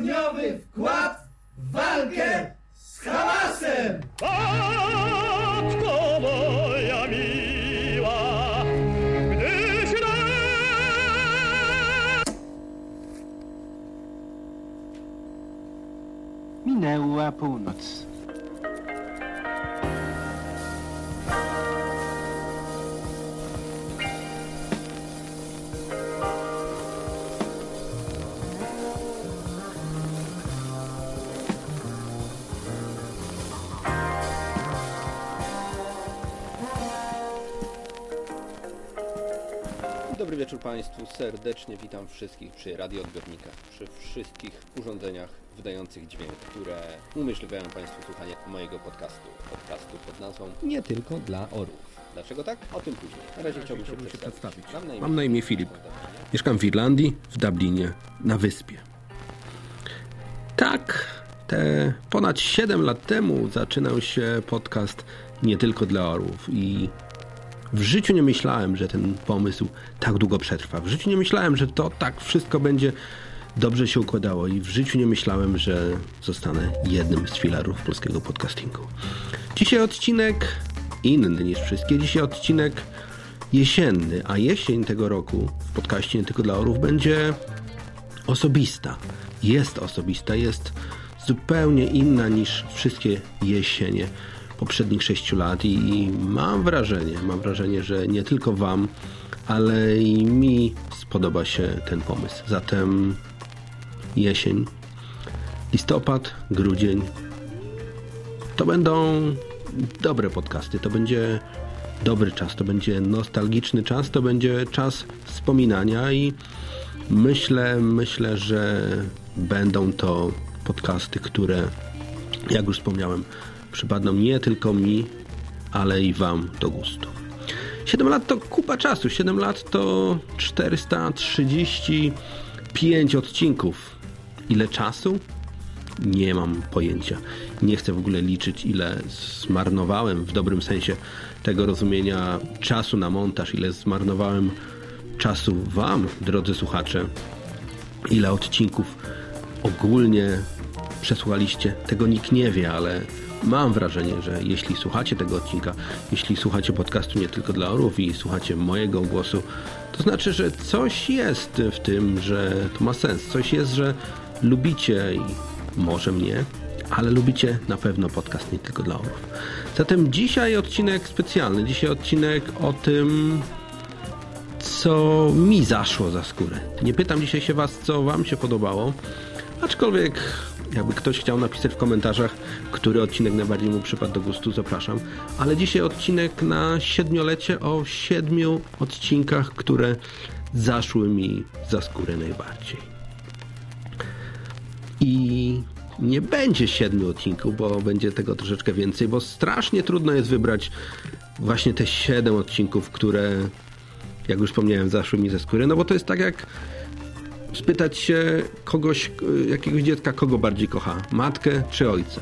Tygodniowy wkład serdecznie witam wszystkich przy radioodbiornikach, przy wszystkich urządzeniach wydających dźwięk, które umożliwiają Państwu słuchanie mojego podcastu. Podcastu pod nazwą Nie tylko dla orłów. Dlaczego tak? O tym później. Na razie chciałbym się przedstawić. Mam na imię, Mam na imię Filip. Mieszkam w Irlandii, w Dublinie, na wyspie. Tak, te ponad 7 lat temu zaczynał się podcast nie tylko dla orłów i w życiu nie myślałem, że ten pomysł tak długo przetrwa. W życiu nie myślałem, że to tak wszystko będzie dobrze się układało i w życiu nie myślałem, że zostanę jednym z filarów polskiego podcastingu. Dzisiaj odcinek inny niż wszystkie. Dzisiaj odcinek jesienny, a jesień tego roku w podcaście nie tylko dla orów będzie osobista. Jest osobista, jest zupełnie inna niż wszystkie jesienie poprzednich sześciu lat i, mam wrażenie, mam wrażenie, że nie tylko Wam, ale i mi spodoba się ten pomysł. Zatem jesień, listopad, grudzień to będą dobre podcasty, to będzie dobry czas, to będzie nostalgiczny czas, to będzie czas wspominania i myślę, myślę, że będą to podcasty, które, jak już wspomniałem, przypadną nie tylko mi, ale i Wam do gustu. 7 lat to kupa czasu. 7 lat to 435 odcinków. Ile czasu? Nie mam pojęcia. Nie chcę w ogóle liczyć, ile zmarnowałem w dobrym sensie tego rozumienia czasu na montaż, ile zmarnowałem czasu Wam, drodzy słuchacze, ile odcinków ogólnie przesłuchaliście. Tego nikt nie wie, ale mam wrażenie, że jeśli słuchacie tego odcinka, jeśli słuchacie podcastu nie tylko dla orów i słuchacie mojego głosu, to znaczy, że coś jest w tym, że to ma sens. Coś jest, że lubicie i może mnie, ale lubicie na pewno podcast nie tylko dla orów. Zatem dzisiaj odcinek specjalny. Dzisiaj odcinek o tym, co mi zaszło za skórę. Nie pytam dzisiaj się Was, co Wam się podobało, aczkolwiek jakby ktoś chciał napisać w komentarzach, który odcinek najbardziej mu przypadł do gustu, zapraszam. Ale dzisiaj odcinek na siedmiolecie o siedmiu odcinkach, które zaszły mi za skórę najbardziej. I nie będzie siedmiu odcinków, bo będzie tego troszeczkę więcej, bo strasznie trudno jest wybrać właśnie te siedem odcinków, które, jak już wspomniałem, zaszły mi ze skóry. No bo to jest tak jak spytać się kogoś, jakiegoś dziecka, kogo bardziej kocha, matkę czy ojca.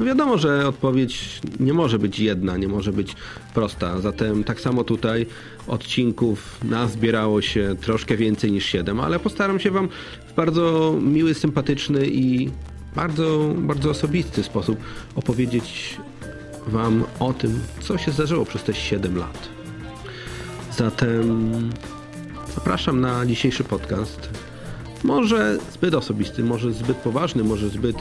No wiadomo, że odpowiedź nie może być jedna, nie może być prosta. Zatem tak samo tutaj odcinków nazbierało się troszkę więcej niż 7, ale postaram się Wam w bardzo miły, sympatyczny i bardzo, bardzo osobisty sposób opowiedzieć Wam o tym, co się zdarzyło przez te 7 lat. Zatem zapraszam na dzisiejszy podcast. Może zbyt osobisty, może zbyt poważny, może zbyt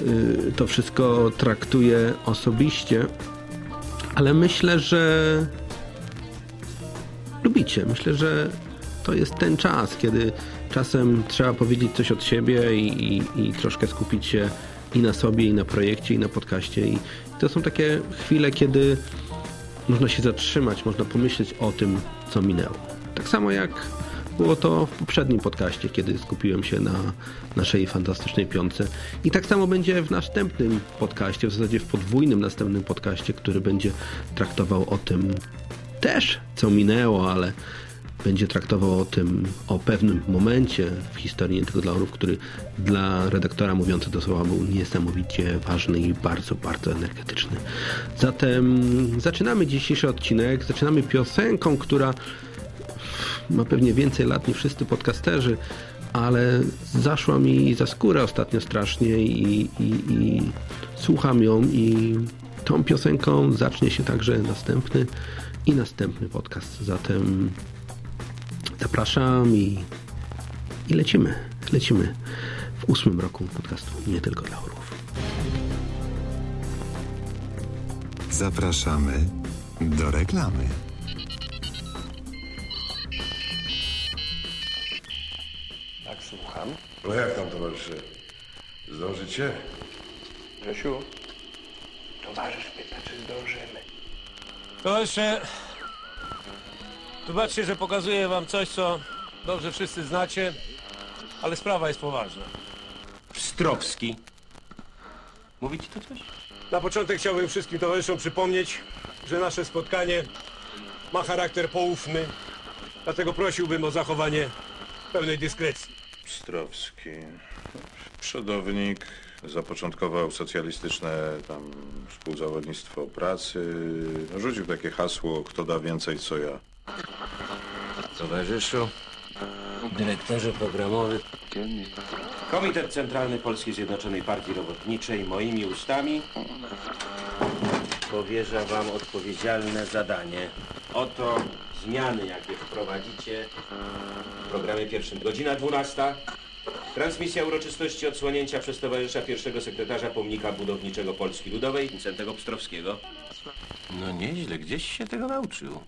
yy, to wszystko traktuje osobiście, ale myślę, że lubicie. Myślę, że to jest ten czas, kiedy czasem trzeba powiedzieć coś od siebie i, i, i troszkę skupić się i na sobie, i na projekcie, i na podcaście. I to są takie chwile, kiedy można się zatrzymać, można pomyśleć o tym, co minęło. Tak samo jak było to w poprzednim podcaście, kiedy skupiłem się na naszej fantastycznej piątce. I tak samo będzie w następnym podcaście, w zasadzie w podwójnym następnym podcaście, który będzie traktował o tym też, co minęło, ale będzie traktował o tym, o pewnym momencie w historii nie tylko dla orów, który dla redaktora mówiący do słowa był niesamowicie ważny i bardzo, bardzo energetyczny. Zatem zaczynamy dzisiejszy odcinek, zaczynamy piosenką, która ma pewnie więcej lat niż wszyscy podcasterzy, ale zaszła mi za skórę ostatnio strasznie i, i, i słucham ją i tą piosenką zacznie się także następny i następny podcast. Zatem zapraszam i, i lecimy. Lecimy w ósmym roku podcastu Nie tylko dla orłów. Zapraszamy do reklamy. No jak tam towarzysze? Zdążycie? Grzesiu, towarzysz pyta, czy zdążymy. To jeszcze... Wybaczcie, że pokazuję wam coś, co dobrze wszyscy znacie, ale sprawa jest poważna. Pstrowski. Mówi ci to coś? Na początek chciałbym wszystkim towarzyszom przypomnieć, że nasze spotkanie ma charakter poufny, dlatego prosiłbym o zachowanie pełnej dyskrecji. Pstrowski. Przodownik. Zapoczątkował socjalistyczne tam współzawodnictwo pracy. Rzucił takie hasło, kto da więcej co ja. Towarzyszu, dyrektorze programowy. Komitet Centralny Polskiej Zjednoczonej Partii Robotniczej moimi ustami powierza wam odpowiedzialne zadanie. Oto zmiany, jakie wprowadzicie w programie pierwszym. Godzina 12. Transmisja uroczystości odsłonięcia przez towarzysza pierwszego sekretarza pomnika budowniczego Polski Ludowej, Wincentego Pstrowskiego. No nieźle, gdzieś się tego nauczył.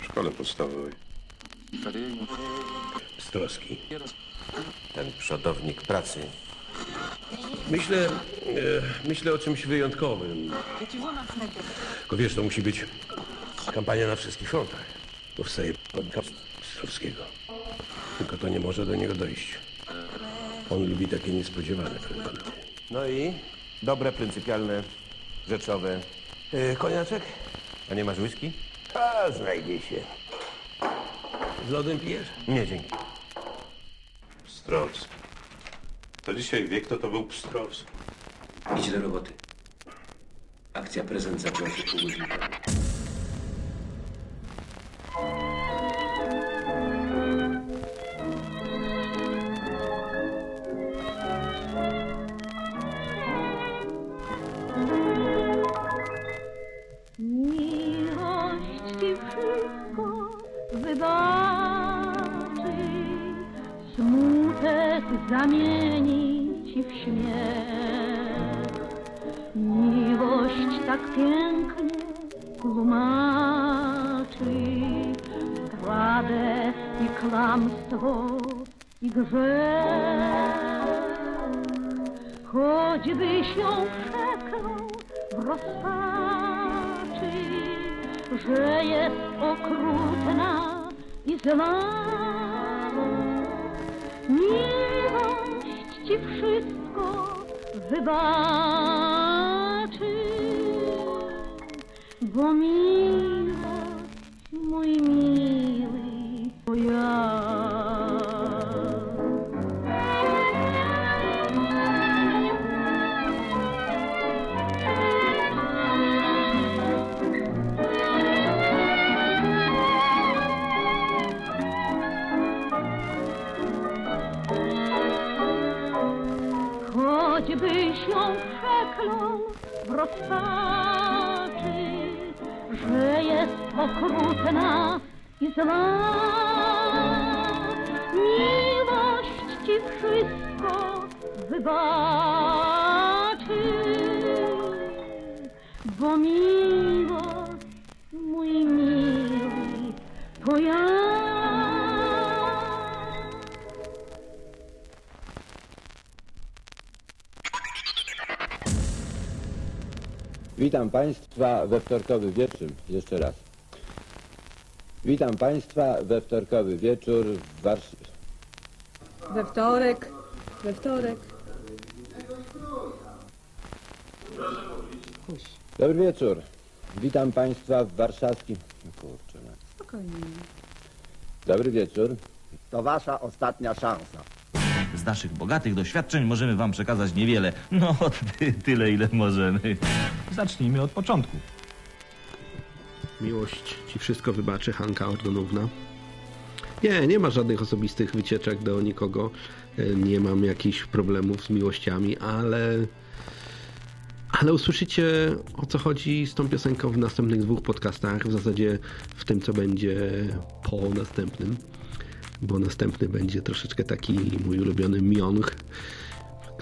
W szkole podstawowej. Pstrowski. Ten przodownik pracy. Myślę, e, myślę o czymś wyjątkowym. Tylko wiesz, to musi być kampania na wszystkich frontach. Powstaje podcast Pstrowskiego. Tylko to nie może do niego dojść. On lubi takie niespodziewane fenomery. No i dobre, pryncypialne, rzeczowe. E, koniaczek? A nie masz whisky? A, znajdzie się. Z lodem pijesz? Nie, dzięki. Pstrowski. To dzisiaj wie, kto to był Pstrowski. Idź do roboty. Akcja prezent się pół godziny zamieni ci w śmiech. Miłość tak pięknie tłumaczy i kłamstwo i grzech. Choćbyś ją przeklął w rozpaczy, że jest okrutna i zła. Miłość ci wszystko wybaczy, bo miłość, Choćbyś ją przeklął w rozpaczy, że jest okrutna i zła. Wszystko wybaczy, bo miłość, mój miły, to ja. Witam Państwa we wtorkowy wieczór. Jeszcze raz. Witam Państwa we wtorkowy wieczór w Warszawie. We wtorek, we wtorek. Dobry wieczór. Witam Państwa w warszawskim... Kurczę, no. Spokojnie. Dobry wieczór. To wasza ostatnia szansa. Z naszych bogatych doświadczeń możemy wam przekazać niewiele. No, ty, tyle, ile możemy. Zacznijmy od początku. Miłość ci wszystko wybaczy, Hanka Ordonówna. Nie, nie ma żadnych osobistych wycieczek do nikogo. E, Nie mam jakichś problemów z miłościami, ale ale usłyszycie o co chodzi z tą piosenką w następnych dwóch podcastach, w zasadzie w tym co będzie po następnym, bo następny będzie troszeczkę taki mój ulubiony miong,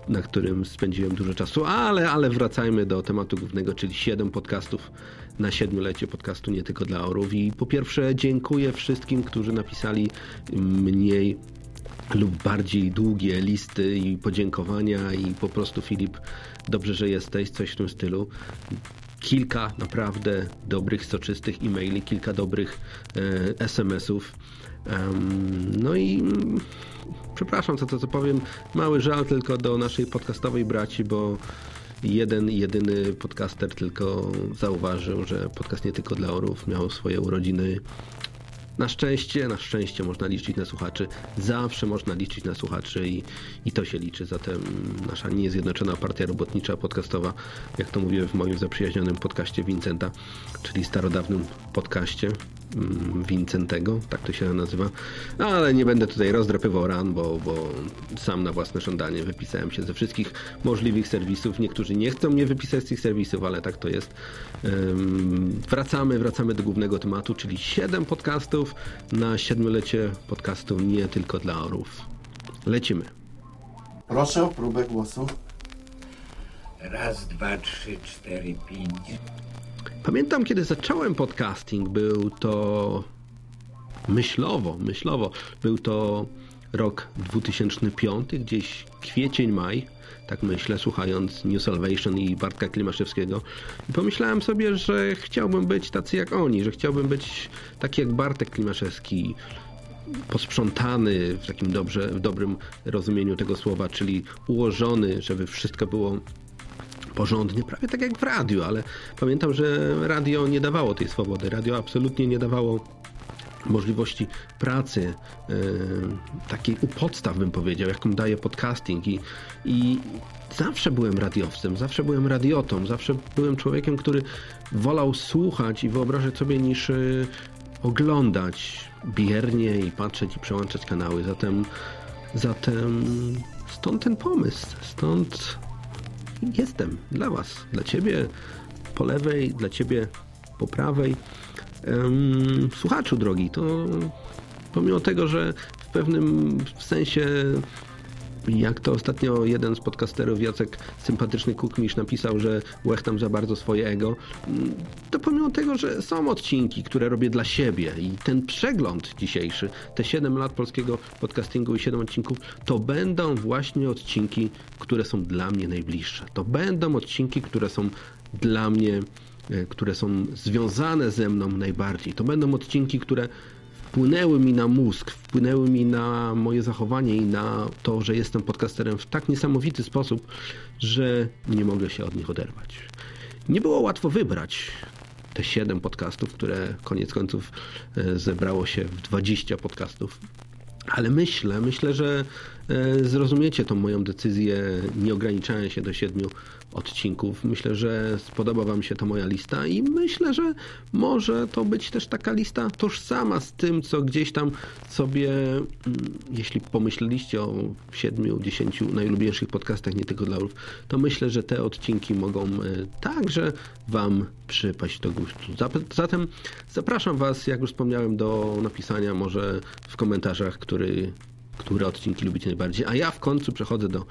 na którym spędziłem dużo czasu, ale, ale wracajmy do tematu głównego, czyli 7 podcastów na siedmiolecie podcastu Nie Tylko Dla Orów i po pierwsze dziękuję wszystkim, którzy napisali mniej lub bardziej długie listy i podziękowania i po prostu Filip, dobrze, że jesteś, coś w tym stylu. Kilka naprawdę dobrych, soczystych e-maili, kilka dobrych e, SMS-ów. Em, no i mm, przepraszam za to, co powiem. Mały żal tylko do naszej podcastowej braci, bo jeden, jedyny podcaster tylko zauważył, że podcast nie tylko dla orów miał swoje urodziny na szczęście, na szczęście można liczyć na słuchaczy. Zawsze można liczyć na słuchaczy i, i to się liczy. Zatem nasza niezjednoczona partia robotnicza podcastowa, jak to mówię w moim zaprzyjaźnionym podcaście Vincenta, czyli starodawnym podcaście mm, Vincentego, tak to się nazywa. Ale nie będę tutaj rozdrapywał ran, bo, bo sam na własne żądanie wypisałem się ze wszystkich możliwych serwisów. Niektórzy nie chcą mnie wypisać z tych serwisów, ale tak to jest. Wracamy, wracamy do głównego tematu, czyli 7 podcastów na siedmiolecie podcastu nie tylko dla orów. Lecimy. Proszę o próbę głosu. Raz, dwa, trzy, cztery, pięć. Pamiętam, kiedy zacząłem podcasting, był to myślowo, myślowo, był to rok 2005, gdzieś kwiecień, maj, tak myślę, słuchając New Salvation i Bartka Klimaszewskiego. I pomyślałem sobie, że chciałbym być tacy jak oni, że chciałbym być taki jak Bartek Klimaszewski, posprzątany w takim dobrze, w dobrym rozumieniu tego słowa, czyli ułożony, żeby wszystko było porządnie, prawie tak jak w radiu, ale pamiętam, że radio nie dawało tej swobody. Radio absolutnie nie dawało możliwości pracy, e, takiej u podstaw bym powiedział, jaką daje podcasting i, i zawsze byłem radiowcem, zawsze byłem radiotą, zawsze byłem człowiekiem, który wolał słuchać i wyobrażać sobie niż e, oglądać biernie i patrzeć i przełączać kanały. Zatem, zatem stąd ten pomysł, stąd jestem dla Was, dla Ciebie po lewej, dla Ciebie po prawej. Słuchaczu drogi, to pomimo tego, że w pewnym sensie jak to ostatnio jeden z podcasterów, Jacek Sympatyczny Kukmisz napisał, że łechtam za bardzo swoje ego, to pomimo tego, że są odcinki, które robię dla siebie i ten przegląd dzisiejszy, te 7 lat polskiego podcastingu i 7 odcinków, to będą właśnie odcinki, które są dla mnie najbliższe. To będą odcinki, które są dla mnie, e, które są związane ze mną najbardziej. To będą odcinki, które wpłynęły mi na mózg, wpłynęły mi na moje zachowanie i na to, że jestem podcasterem w tak niesamowity sposób, że nie mogę się od nich oderwać. Nie było łatwo wybrać te 7 podcastów, które koniec końców e, zebrało się w 20 podcastów. Ale myślę, myślę, że e, zrozumiecie tą moją decyzję nie ograniczania się do siedmiu odcinków. Myślę, że spodoba Wam się ta moja lista i myślę, że może to być też taka lista tożsama z tym, co gdzieś tam sobie, mm, jeśli pomyśleliście o siedmiu, dziesięciu najlubieńszych podcastach, nie tylko dla orów, to myślę, że te odcinki mogą e, także Wam przypaść do gustu. Zatem zapraszam Was, jak już wspomniałem, do napisania może w komentarzach, który które odcinki lubicie najbardziej. A ja w końcu przechodzę do e,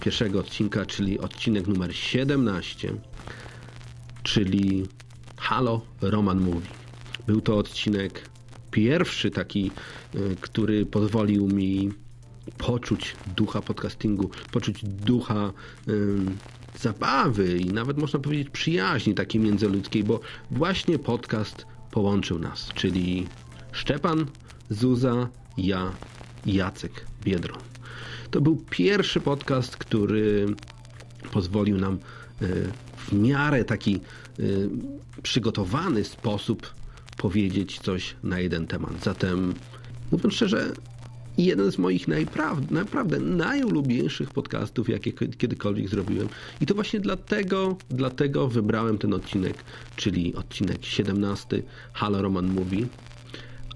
pierwszego odcinka, czyli odcinek numer 17, czyli Halo Roman Mówi. Był to odcinek pierwszy taki, e, który pozwolił mi poczuć ducha podcastingu, poczuć ducha e, zabawy i nawet można powiedzieć przyjaźni takiej międzyludzkiej, bo właśnie podcast połączył nas, czyli Szczepan, Zuza, ja Jacek Biedron. To był pierwszy podcast, który pozwolił nam e, w miarę taki e, przygotowany sposób powiedzieć coś na jeden temat. Zatem, mówiąc szczerze, jeden z moich najprawd, naprawdę najulubieńszych podcastów, jakie kiedykolwiek zrobiłem. I to właśnie dlatego, dlatego wybrałem ten odcinek, czyli odcinek 17 Halo Roman Mówi.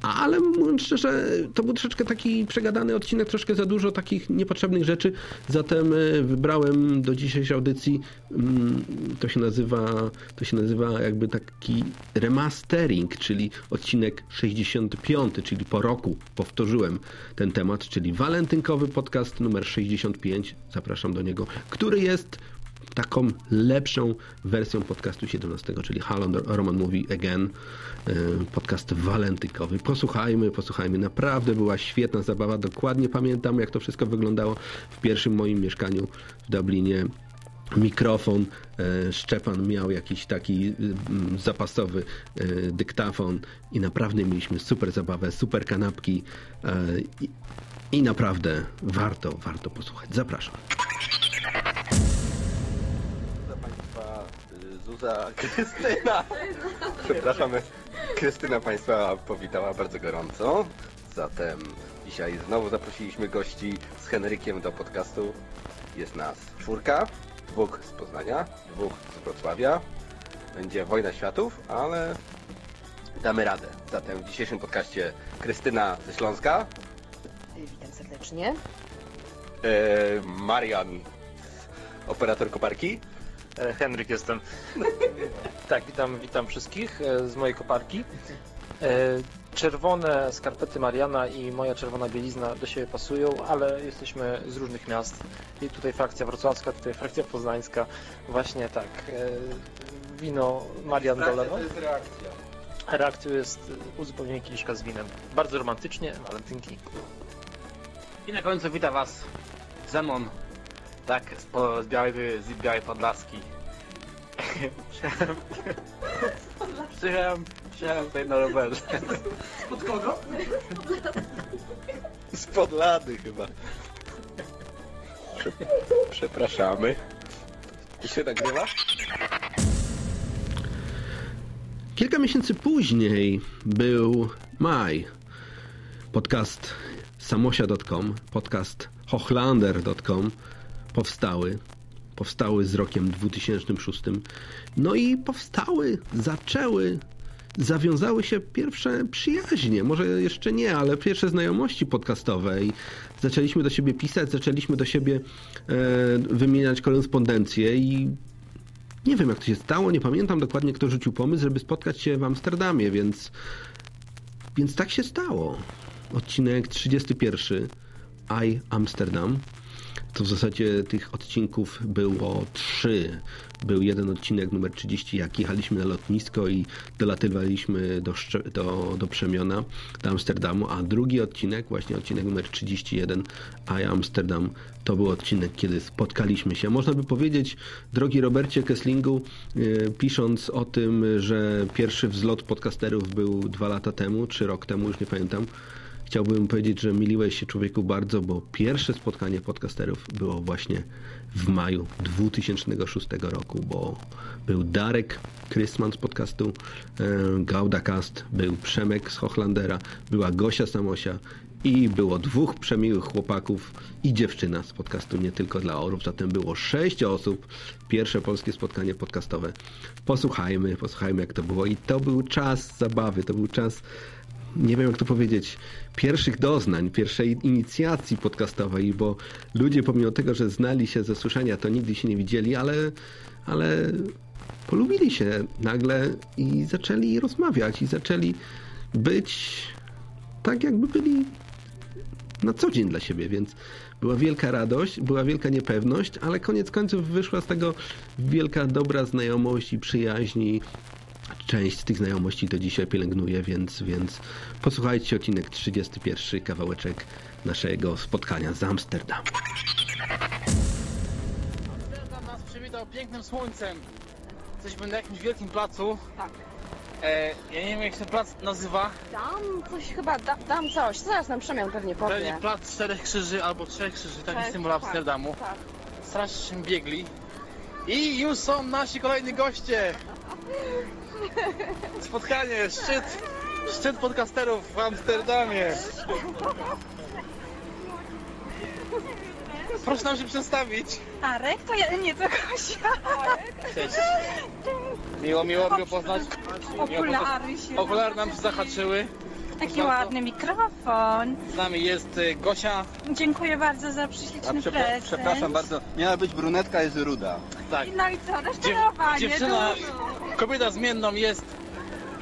Ale mówiąc szczerze, to był troszeczkę taki przegadany odcinek, troszkę za dużo takich niepotrzebnych rzeczy. Zatem e, wybrałem do dzisiejszej audycji, mm, to się nazywa, to się nazywa jakby taki remastering, czyli odcinek 65, czyli po roku powtórzyłem ten temat, czyli walentynkowy podcast numer 65. Zapraszam do niego, który jest taką lepszą wersją podcastu 17, czyli Halo Roman Mówi Again, e, podcast walentynkowy. Posłuchajmy, posłuchajmy. Naprawdę była świetna zabawa. Dokładnie pamiętam, jak to wszystko wyglądało w pierwszym moim mieszkaniu w Dublinie. Mikrofon, e, Szczepan miał jakiś taki mm, zapasowy e, dyktafon i naprawdę mieliśmy super zabawę, super kanapki i, i naprawdę warto, warto posłuchać. Zapraszam. Zuza Krystyna. Przepraszamy. Krystyna Państwa powitała bardzo gorąco. Zatem dzisiaj znowu zaprosiliśmy gości z Henrykiem do podcastu. Jest nas czwórka, dwóch z Poznania, dwóch z Wrocławia. Będzie wojna światów, ale damy radę. Zatem w dzisiejszym podcaście Krystyna ze Śląska, Witam serdecznie. e, Marian, operator koparki. E, Henryk jestem. tak, witam, witam wszystkich e, z mojej koparki. E, Czerwone skarpety Mariana i moja czerwona bielizna do siebie pasują, ale jesteśmy z różnych miast. I tutaj frakcja wrocławska, tutaj frakcja poznańska. Właśnie tak. Wino Marian dolewa. reakcja. Reakcją jest uzupełnienie kieliszka z winem. Bardzo romantycznie, walentynki. I na końcu wita Was Zemon, tak, z, po, z, białej, z białej Podlaski. Przyjechałem, przyjechałem, przyjechałem tutaj na rowerze. Od kogo? Z podlady chyba. Prze- Przepraszamy. I się nagrywa? Kilka miesięcy później był maj. Podcast samosia.com, podcast hochlander.com powstały. Powstały z rokiem 2006. No i powstały, zaczęły, zawiązały się pierwsze przyjaźnie. Może jeszcze nie, ale pierwsze znajomości podcastowe. I zaczęliśmy do siebie pisać, zaczęliśmy do siebie e, wymieniać korespondencję i nie wiem, jak to się stało, nie pamiętam dokładnie, kto rzucił pomysł, żeby spotkać się w Amsterdamie, więc, więc tak się stało. Odcinek 31 I Amsterdam. To w zasadzie tych odcinków było trzy. Był jeden odcinek numer 30, jak jechaliśmy na lotnisko i dolatywaliśmy do, do, do Przemiona, do Amsterdamu, a drugi odcinek, właśnie odcinek numer 31, I Amsterdam, to był odcinek, kiedy spotkaliśmy się. Można by powiedzieć, drogi Robercie Kesslingu, yy, pisząc o tym, że pierwszy wzlot podcasterów był dwa lata temu, czy rok temu, już nie pamiętam, Chciałbym powiedzieć, że myliłeś się człowieku bardzo, bo pierwsze spotkanie podcasterów było właśnie w maju 2006 roku, bo był Darek Krysman z podcastu e, Gaudacast, był Przemek z Hochlandera, była Gosia Samosia i było dwóch przemiłych chłopaków i dziewczyna z podcastu Nie Tylko dla Orów. Zatem było sześć osób. Pierwsze polskie spotkanie podcastowe. Posłuchajmy, posłuchajmy jak to było. I to był czas zabawy, to był czas nie wiem jak to powiedzieć, pierwszych doznań, pierwszej inicjacji podcastowej, bo ludzie pomimo tego, że znali się ze słyszenia, to nigdy się nie widzieli, ale, ale polubili się nagle i zaczęli rozmawiać i zaczęli być tak jakby byli na co dzień dla siebie, więc była wielka radość, była wielka niepewność, ale koniec końców wyszła z tego wielka dobra znajomość i przyjaźni, część z tych znajomości do dzisiaj pielęgnuję, więc, więc posłuchajcie odcinek 31, kawałeczek naszego spotkania z Amsterdam. Amsterdam nas przywitał pięknym słońcem. Jesteśmy na jakimś wielkim placu. Tak. E, ja nie wiem jak się ten plac nazywa. Dam coś chyba, da, dam coś. Zaraz nam Przemian pewnie powie. Pewnie plac czterech krzyży albo trzech krzyży, taki symbol tak, Amsterdamu. tak. Strasznie biegli. I już są nasi kolejni goście. Spotkanie, szczyt, szczyt podcasterów w Amsterdamie. Proszę nam się przedstawić. Arek? To ja, nie, to Gosia. Cześć. Miło, miło, miło poznać. Okulary się Okulary nam się zahaczyły. Taki ładny mikrofon. Z nami jest y, Gosia. Dziękuję bardzo za A prześliczny przepra- prezent. przepraszam bardzo, miała być brunetka, jest ruda. Tak. No i co, rozczarowanie. Dziewczyna, dużo. Kobieta zmienną jest.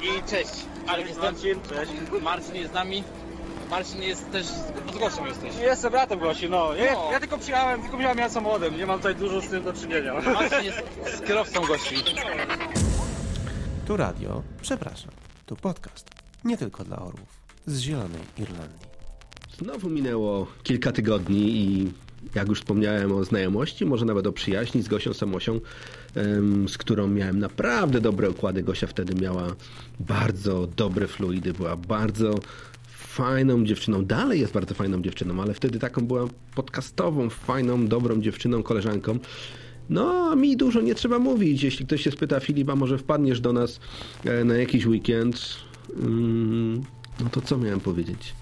I cześć. Arek jestem. Marcin. Cześć. Marcin jest z nami. Marcin jest też, z Gosią jesteś. Jestem bratem Gosi, no. Ja, No. ja tylko przyjechałem, tylko wziąłem ja samochodem, nie mam tutaj dużo z tym do czynienia. Marcin jest z kierowcą Gosi. Tu radio, przepraszam, tu podcast. Nie tylko dla orłów. Z Zielonej Irlandii. Znowu minęło kilka tygodni i jak już wspomniałem o znajomości, może nawet o przyjaźni z Gosią Samosią, z którą miałem naprawdę dobre układy. Gosia wtedy miała bardzo dobre fluidy, była bardzo fajną dziewczyną. Dalej jest bardzo fajną dziewczyną, ale wtedy taką była podcastową, fajną, dobrą dziewczyną, koleżanką. No, mi dużo nie trzeba mówić. Jeśli ktoś się spyta, Filipa, może wpadniesz do nas e, na jakiś weekend, mm, no to co miałem powiedzieć?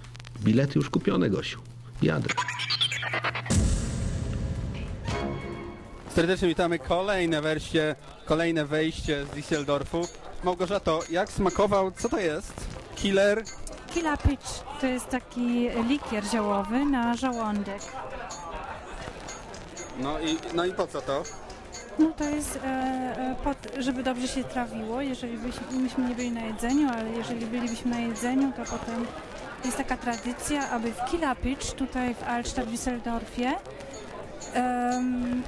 Bilety już kupione, Gosiu. Jadę. Serdecznie witamy kolejne wersje, kolejne wejście z Düsseldorfu. Małgorzato, jak smakował, co to jest? Killer? Killa Pitch to jest taki likier ziołowy na żołądek. No i, no i po co to? No to jest, e, e, pod, żeby dobrze się trawiło, jeżeli byśmy, myśmy nie byli na jedzeniu, ale jeżeli bylibyśmy na jedzeniu, to potem jest taka tradycja, aby w Killa Pitch, tutaj w Altstadt w Düsseldorfie, em,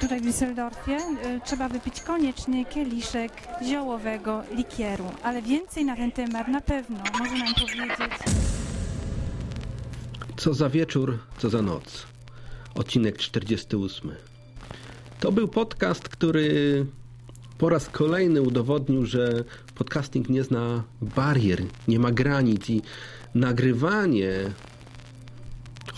tutaj w Düsseldorfie e, trzeba wypić koniecznie kieliszek ziołowego likieru, ale więcej na ten temat na pewno może nam powiedzieć Co za wieczór, co za noc. Odcinek 48. To był podcast, który po raz kolejny udowodnił, że podcasting nie zna barier, nie ma granic i nagrywanie,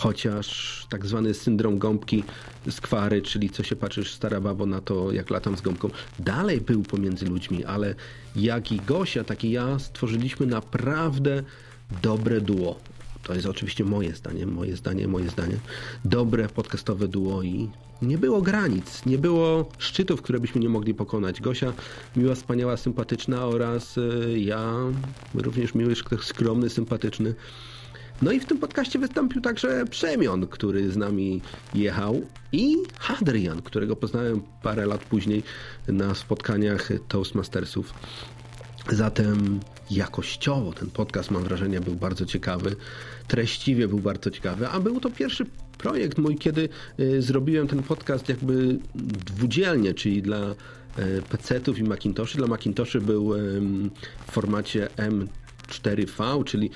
chociaż tak zwany syndrom gąbki skwary, czyli co się patrzysz stara babo na to, jak latam z gąbką, dalej był pomiędzy ludźmi, ale jak i Gosia, tak i ja stworzyliśmy naprawdę dobre duo. To jest oczywiście moje zdanie, moje zdanie, moje zdanie. Dobre podcastowe duo i nie było granic, nie było szczytów, które byśmy nie mogli pokonać. Gosia miła, wspaniała, sympatyczna oraz y, ja również miły, skromny, sympatyczny. No i w tym podcaście wystąpił także Przemion, który z nami jechał i Hadrian, którego poznałem parę lat później na spotkaniach Toastmastersów. Zatem jakościowo ten podcast, mam wrażenie, był bardzo ciekawy. Treściwie był bardzo ciekawy, a był to pierwszy projekt mój, kiedy y, zrobiłem ten podcast jakby dwudzielnie, czyli dla y, PC-ów i Macintoshy. Dla Macintoshy był w formacie M4V, czyli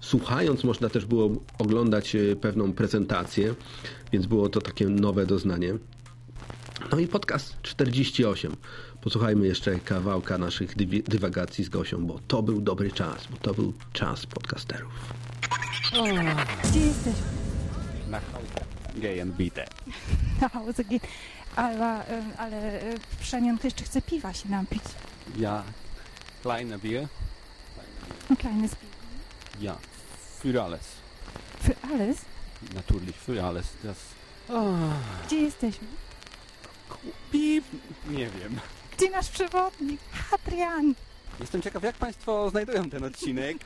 słuchając można też było oglądać y, pewną prezentację, więc było to takie nowe doznanie. No i podcast 48. Posłuchajmy jeszcze kawałka naszych dywi- dywagacji z Gosią, bo to był dobry czas, bo to był czas podcasterów. Gdzie jesteś? Na Gay and Bite. Na gehen. Ale, e, ale e, Przemian to jeszcze chce piwa się napić. Ja, kleine Bier. Ein kleines Bier. Ja, für alles. Für alles? Natürlich, für alles. Das... Gdzie jesteśmy? Pip, nie wiem. Gdzie nasz przewodnik? Hadrian! Jestem ciekaw, jak Państwo znajdują ten odcinek.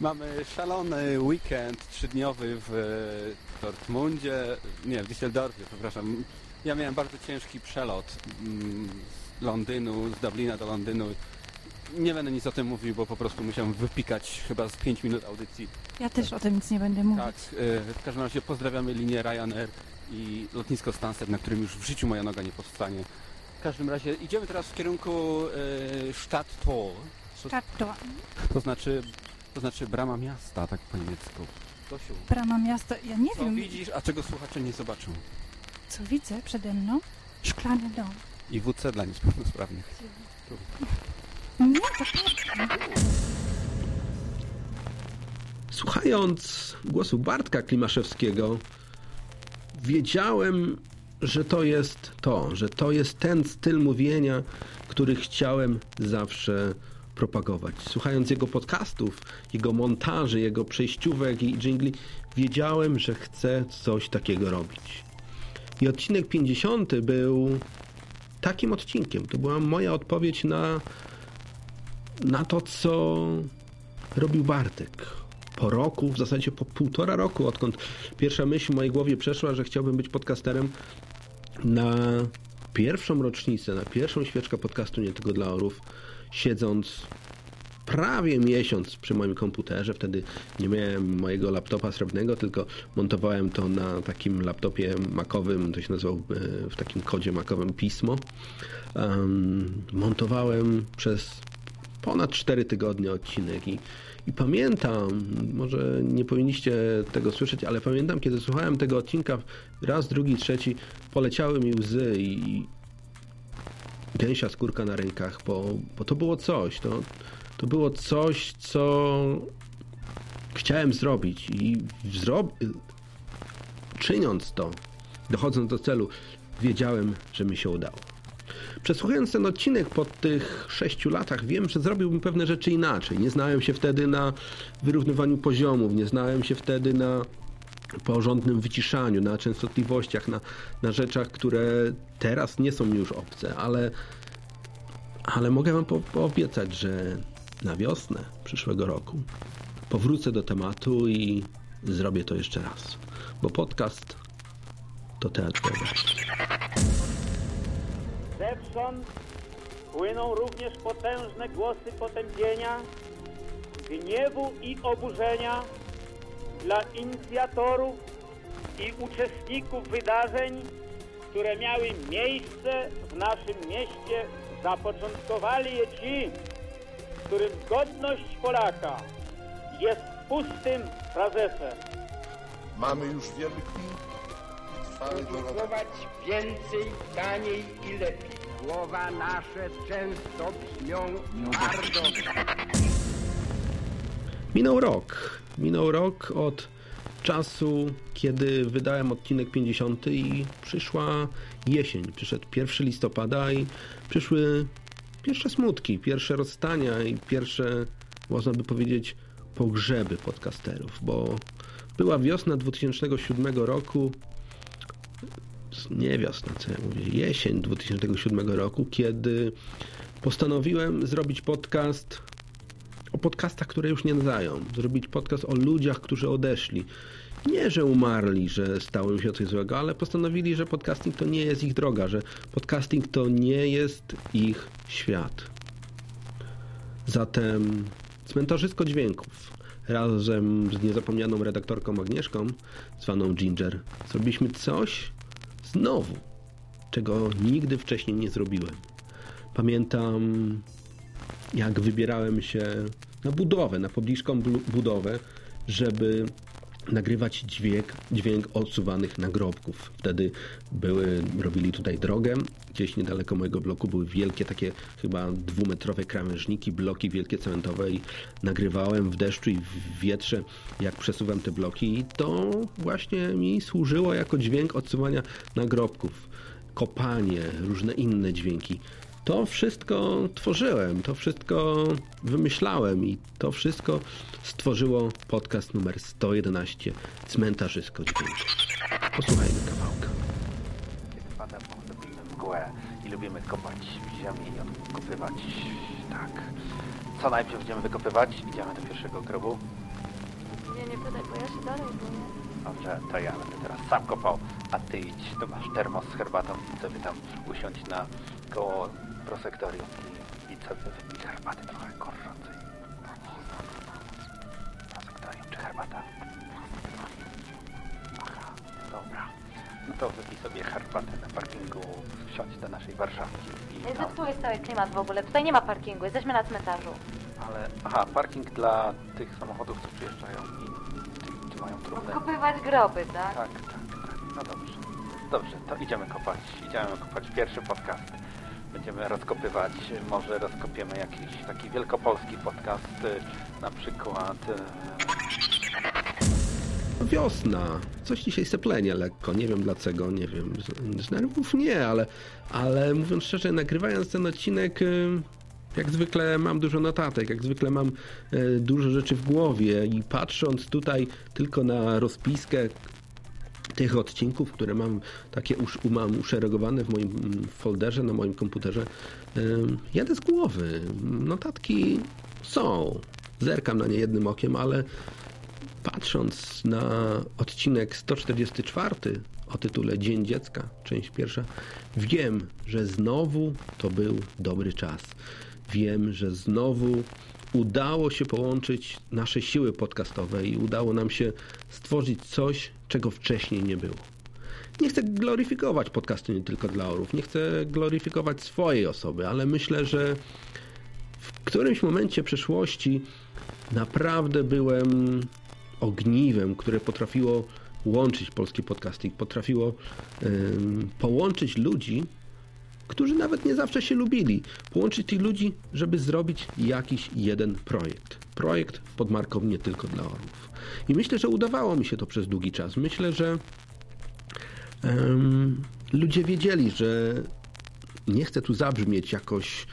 Mamy szalony weekend trzydniowy w e, Dortmundzie, nie, w Düsseldorfie, przepraszam. Ja miałem bardzo ciężki przelot mm, z Londynu, z Dublina do Londynu. Nie będę nic o tym mówił, bo po prostu musiałem wypikać chyba z 5 minut audycji. Ja też o tym nic nie będę mówić. Tak, e, w każdym razie pozdrawiamy linię Ryanair i lotnisko Stansted, na którym już w życiu moja noga nie powstanie. W każdym razie idziemy teraz w kierunku e, Stadttor. To- Stadttor. To znaczy, to znaczy brama miasta, tak po niemiecku. Dosiu, Brama miasta, ja nie co wiem, widzisz, a czego słuchacze nie zobaczą? co widzę przede mną. Szklany dom. I WC dla niepełnosprawnych. Tu. Nie. Słuchając głosu Bartka Klimaszewskiego, wiedziałem, że to jest to, że to jest ten styl mówienia, który chciałem zawsze propagować. Słuchając jego podcastów, jego montaży, jego przejściówek i dżingli, wiedziałem, że chcę coś takiego robić. I odcinek 50 był takim odcinkiem. To była moja odpowiedź na, na to, co robił Bartek. Po roku, w zasadzie po półtora roku, odkąd pierwsza myśl w mojej głowie przeszła, że chciałbym być podcasterem, na pierwszą rocznicę, na pierwszą świeczkę podcastu Nie Tylko dla Orów, siedząc prawie miesiąc przy moim komputerze. Wtedy nie miałem mojego laptopa srebrnego, tylko montowałem to na takim laptopie makowym, to się nazywał e, w takim kodzie makowym pismo. Montowałem przez ponad 4 tygodnie odcinek i, i pamiętam, może nie powinniście tego słyszeć, ale pamiętam, kiedy słuchałem tego odcinka raz, drugi, trzeci, poleciały mi łzy i gęsia skórka na rękach, bo, bo to było coś, to, to było coś, co chciałem zrobić i zrob... czyniąc to, dochodząc do celu, wiedziałem, że mi się udało. Przesłuchując ten odcinek po tych sześciu latach, wiem, że zrobiłbym pewne rzeczy inaczej. Nie znałem się wtedy na wyrównywaniu poziomów, nie znałem się wtedy na porządnym wyciszaniu, na częstotliwościach, na, na rzeczach, które teraz nie są mi już obce, ale, ale mogę Wam po, poobiecać, że na wiosnę przyszłego roku powrócę do tematu i zrobię to jeszcze raz, bo podcast to teatr wyobraźni. Zewsząd płyną również potężne głosy potępienia, gniewu i oburzenia dla inicjatorów i uczestników wydarzeń, które miały miejsce w naszym mieście. Zapoczątkowali je ci, którym godność Polaka jest pustym frazesem. Mamy już wielki. Produkować więcej, taniej i lepiej. Słowa nasze często brzmią bardzo. Minął rok. Minął rok od czasu, kiedy wydałem odcinek 50 i przyszła jesień. Przyszedł 1 listopada i przyszły pierwsze smutki, pierwsze rozstania i pierwsze, można by powiedzieć, pogrzeby podcasterów, bo była wiosna 2007 roku, nie wiosna, co ja mówię, jesień 2007 roku, kiedy postanowiłem zrobić podcast o podcastach, które już nie nadają. Zrobić podcast o ludziach, którzy odeszli. Nie, że umarli, że stało im się coś złego, ale postanowili, że podcasting to nie jest ich droga, że podcasting to nie jest ich świat. Zatem cmentarzysko dźwięków razem z niezapomnianą redaktorką Agnieszką, zwaną Ginger, zrobiliśmy coś znowu, czego nigdy wcześniej nie zrobiłem. Pamiętam, jak wybierałem się na budowę, na pobliską budowę, żeby nagrywać dźwięk, dźwięk odsuwanych nagrobków. Wtedy były, robili tutaj drogę. Gdzieś niedaleko mojego bloku były wielkie takie chyba dwumetrowe krawężniki, bloki wielkie cementowe i nagrywałem w deszczu i w wietrze, jak przesuwam te bloki i to właśnie mi służyło jako dźwięk odsuwania nagrobków. Kopanie, różne inne dźwięki. To wszystko tworzyłem, to wszystko wymyślałem i to wszystko stworzyło podcast numer 111 Cmentarzysko Dźwięku. Posłuchajmy kawałka. Kiedy pada w mgłę i lubimy kopać w ziemi i odkopywać, tak. Co najpierw będziemy wykopywać? Idziemy do pierwszego grobu. Nie, nie pytaj, bo ja się dalej boję. Dobrze, to ja będę teraz sam kopał, a ty idź, tu masz termos z herbatą sobie tam usiądź na koło prosektorium i, i sobie wypij herbaty trochę gorącej. Prosektorium czy herbata? Aha, dobra. No to wypij sobie herbatę na parkingu, wsiądź do naszej Warszawki i tam... Zepsułeś cały klimat w ogóle. Tutaj nie ma parkingu, jesteśmy na cmentarzu. Ale, aha, parking dla tych samochodów, co przyjeżdżają i co mają trudne. Kopywać groby, tak? Tak, tak, tak. No dobrze. Dobrze, to idziemy kopać. Idziemy kopać pierwszy podcast. Będziemy rozkopywać, może rozkopiemy jakiś taki wielkopolski podcast, y, na przykład... y, Wiosna. Coś dzisiaj seplenie lekko. Nie wiem dlaczego, nie wiem. Z, z nerwów nie, ale, ale mówiąc szczerze, nagrywając ten odcinek, y, jak zwykle mam dużo notatek, jak zwykle mam dużo rzeczy w głowie i patrząc tutaj tylko na rozpiskę tych odcinków, które mam takie usz, mam uszeregowane w moim mm, folderze, na moim komputerze, jadę z głowy. Notatki są. zerkam na nie jednym okiem, ale patrząc na odcinek 144 o tytule Dzień Dziecka, część pierwsza, wiem, że znowu to był dobry czas. Wiem, że znowu udało się połączyć nasze siły podcastowe i udało nam się stworzyć coś, czego wcześniej nie było. Nie chcę gloryfikować podcastu nie tylko dla orów, nie chcę gloryfikować swojej osoby, ale myślę, że w którymś momencie przeszłości naprawdę byłem ogniwem, które potrafiło łączyć polski podcasting, potrafiło ym, połączyć ludzi, którzy nawet nie zawsze się lubili, połączyć tych ludzi, żeby zrobić jakiś jeden projekt. Projekt pod marką nie tylko dla orłów. I myślę, że udawało mi się to przez długi czas. Myślę, że ym, ludzie wiedzieli, że nie chcę tu zabrzmieć jakoś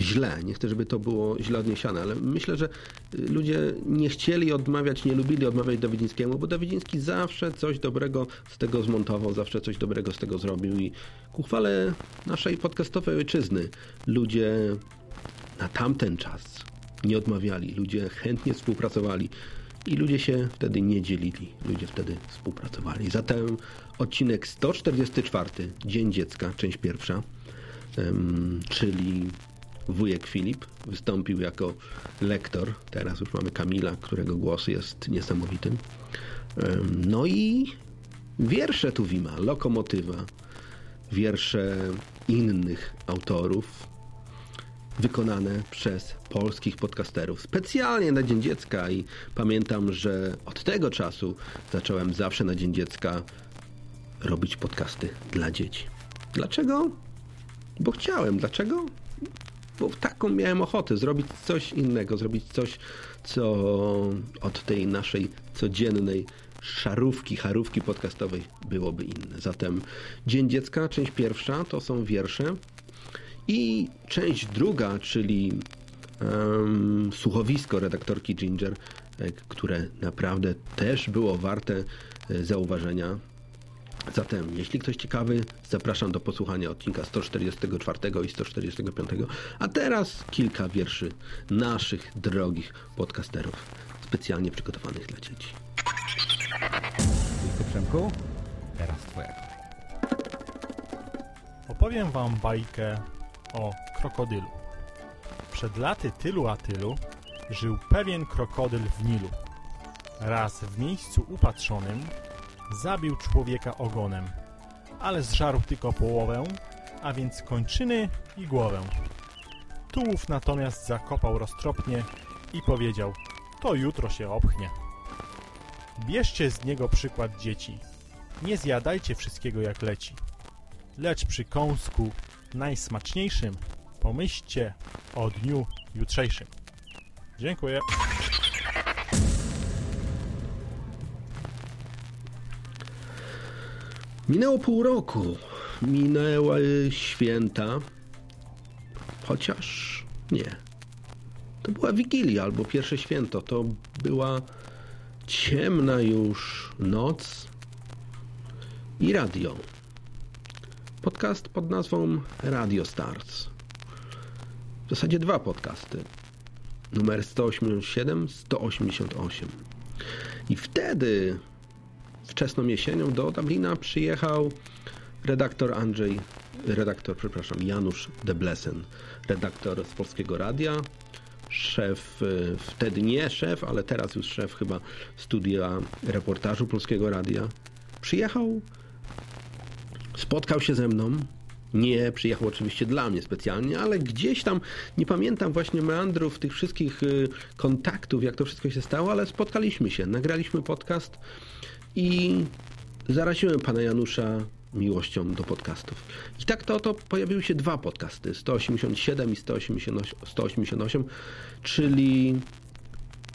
źle. Nie chcę, żeby to było źle odniesione, ale myślę, że ludzie nie chcieli odmawiać, nie lubili odmawiać Dawidzińskiemu, bo Dawidziński zawsze coś dobrego z tego zmontował, zawsze coś dobrego z tego zrobił i ku chwale naszej podcastowej ojczyzny ludzie na tamten czas nie odmawiali, ludzie chętnie współpracowali i ludzie się wtedy nie dzielili, ludzie wtedy współpracowali. Zatem odcinek 144, Dzień Dziecka, część pierwsza, czyli wujek Filip wystąpił jako lektor. Teraz już mamy Kamila, którego głos jest niesamowitym. No i wiersze Tuwima, Lokomotywa, wiersze innych autorów wykonane przez polskich podcasterów specjalnie na Dzień Dziecka i pamiętam, że od tego czasu zacząłem zawsze na Dzień Dziecka robić podcasty dla dzieci. Dlaczego? Bo chciałem. Dlaczego? Bo taką miałem ochotę zrobić coś innego, zrobić coś, co od tej naszej codziennej szarówki, charówki podcastowej byłoby inne. Zatem Dzień Dziecka, część pierwsza, to są wiersze i część druga, czyli um, słuchowisko redaktorki Ginger, które naprawdę też było warte zauważenia. Zatem, jeśli ktoś ciekawy, zapraszam do posłuchania odcinka 144 i 145. A teraz kilka wierszy naszych drogich podcasterów, specjalnie przygotowanych dla dzieci. Wielko Przemku, teraz twoja. Opowiem wam bajkę o krokodylu. Przed laty tylu a tylu żył pewien krokodyl w Nilu. Raz w miejscu upatrzonym zabił człowieka ogonem, ale zżarł tylko połowę, a więc kończyny i głowę. Tułów natomiast zakopał roztropnie i powiedział, to jutro się opchnie. Bierzcie z niego przykład dzieci. Nie zjadajcie wszystkiego jak leci. Lecz przy kąsku najsmaczniejszym pomyślcie o dniu jutrzejszym. Dziękuję. Minęło pół roku. Minęły święta. Chociaż nie. To była Wigilia albo pierwsze święto. To była ciemna już noc i radio. Podcast pod nazwą Radio Stars. W zasadzie dwa podcasty. Numer 187, 188. I wtedy wczesną jesienią do Dublina przyjechał redaktor Andrzej, redaktor, przepraszam, Janusz Deblesen, redaktor z Polskiego Radia, szef, wtedy nie szef, ale teraz już szef chyba studia reportażu Polskiego Radia. Przyjechał, spotkał się ze mną, nie przyjechał oczywiście dla mnie specjalnie, ale gdzieś tam, nie pamiętam właśnie meandrów tych wszystkich kontaktów, jak to wszystko się stało, ale spotkaliśmy się, nagraliśmy podcast i zaraziłem pana Janusza miłością do podcastów. I tak to oto pojawiły się dwa podcasty, 187 i 188, czyli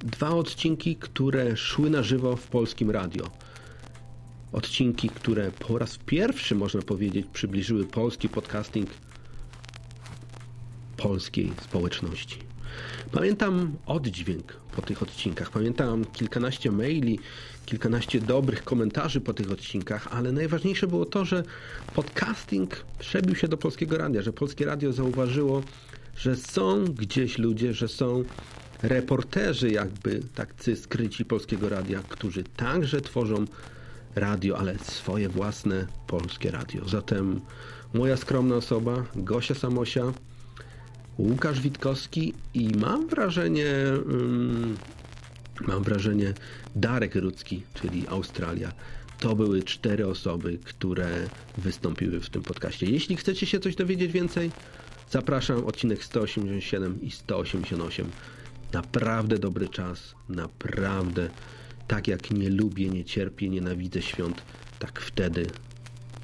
dwa odcinki, które szły na żywo w polskim radio. Odcinki, które po raz pierwszy, można powiedzieć, przybliżyły polski podcasting polskiej społeczności. Pamiętam oddźwięk po tych odcinkach. Pamiętam kilkanaście maili, kilkanaście dobrych komentarzy po tych odcinkach, ale najważniejsze było to, że podcasting przebił się do polskiego radia, że polskie radio zauważyło że są gdzieś ludzie, że są reporterzy jakby tacy skryci Polskiego Radia, którzy także tworzą radio, ale swoje własne polskie radio. Zatem moja skromna osoba, Gosia Samosia, Łukasz Witkowski i mam wrażenie, um, mam wrażenie Darek Rudzki, czyli Australia. To były cztery osoby, które wystąpiły w tym podcaście. Jeśli chcecie się coś dowiedzieć więcej, zapraszam odcinek 187 i 188. Naprawdę dobry czas, naprawdę tak jak nie lubię, nie cierpię, nienawidzę świąt, tak wtedy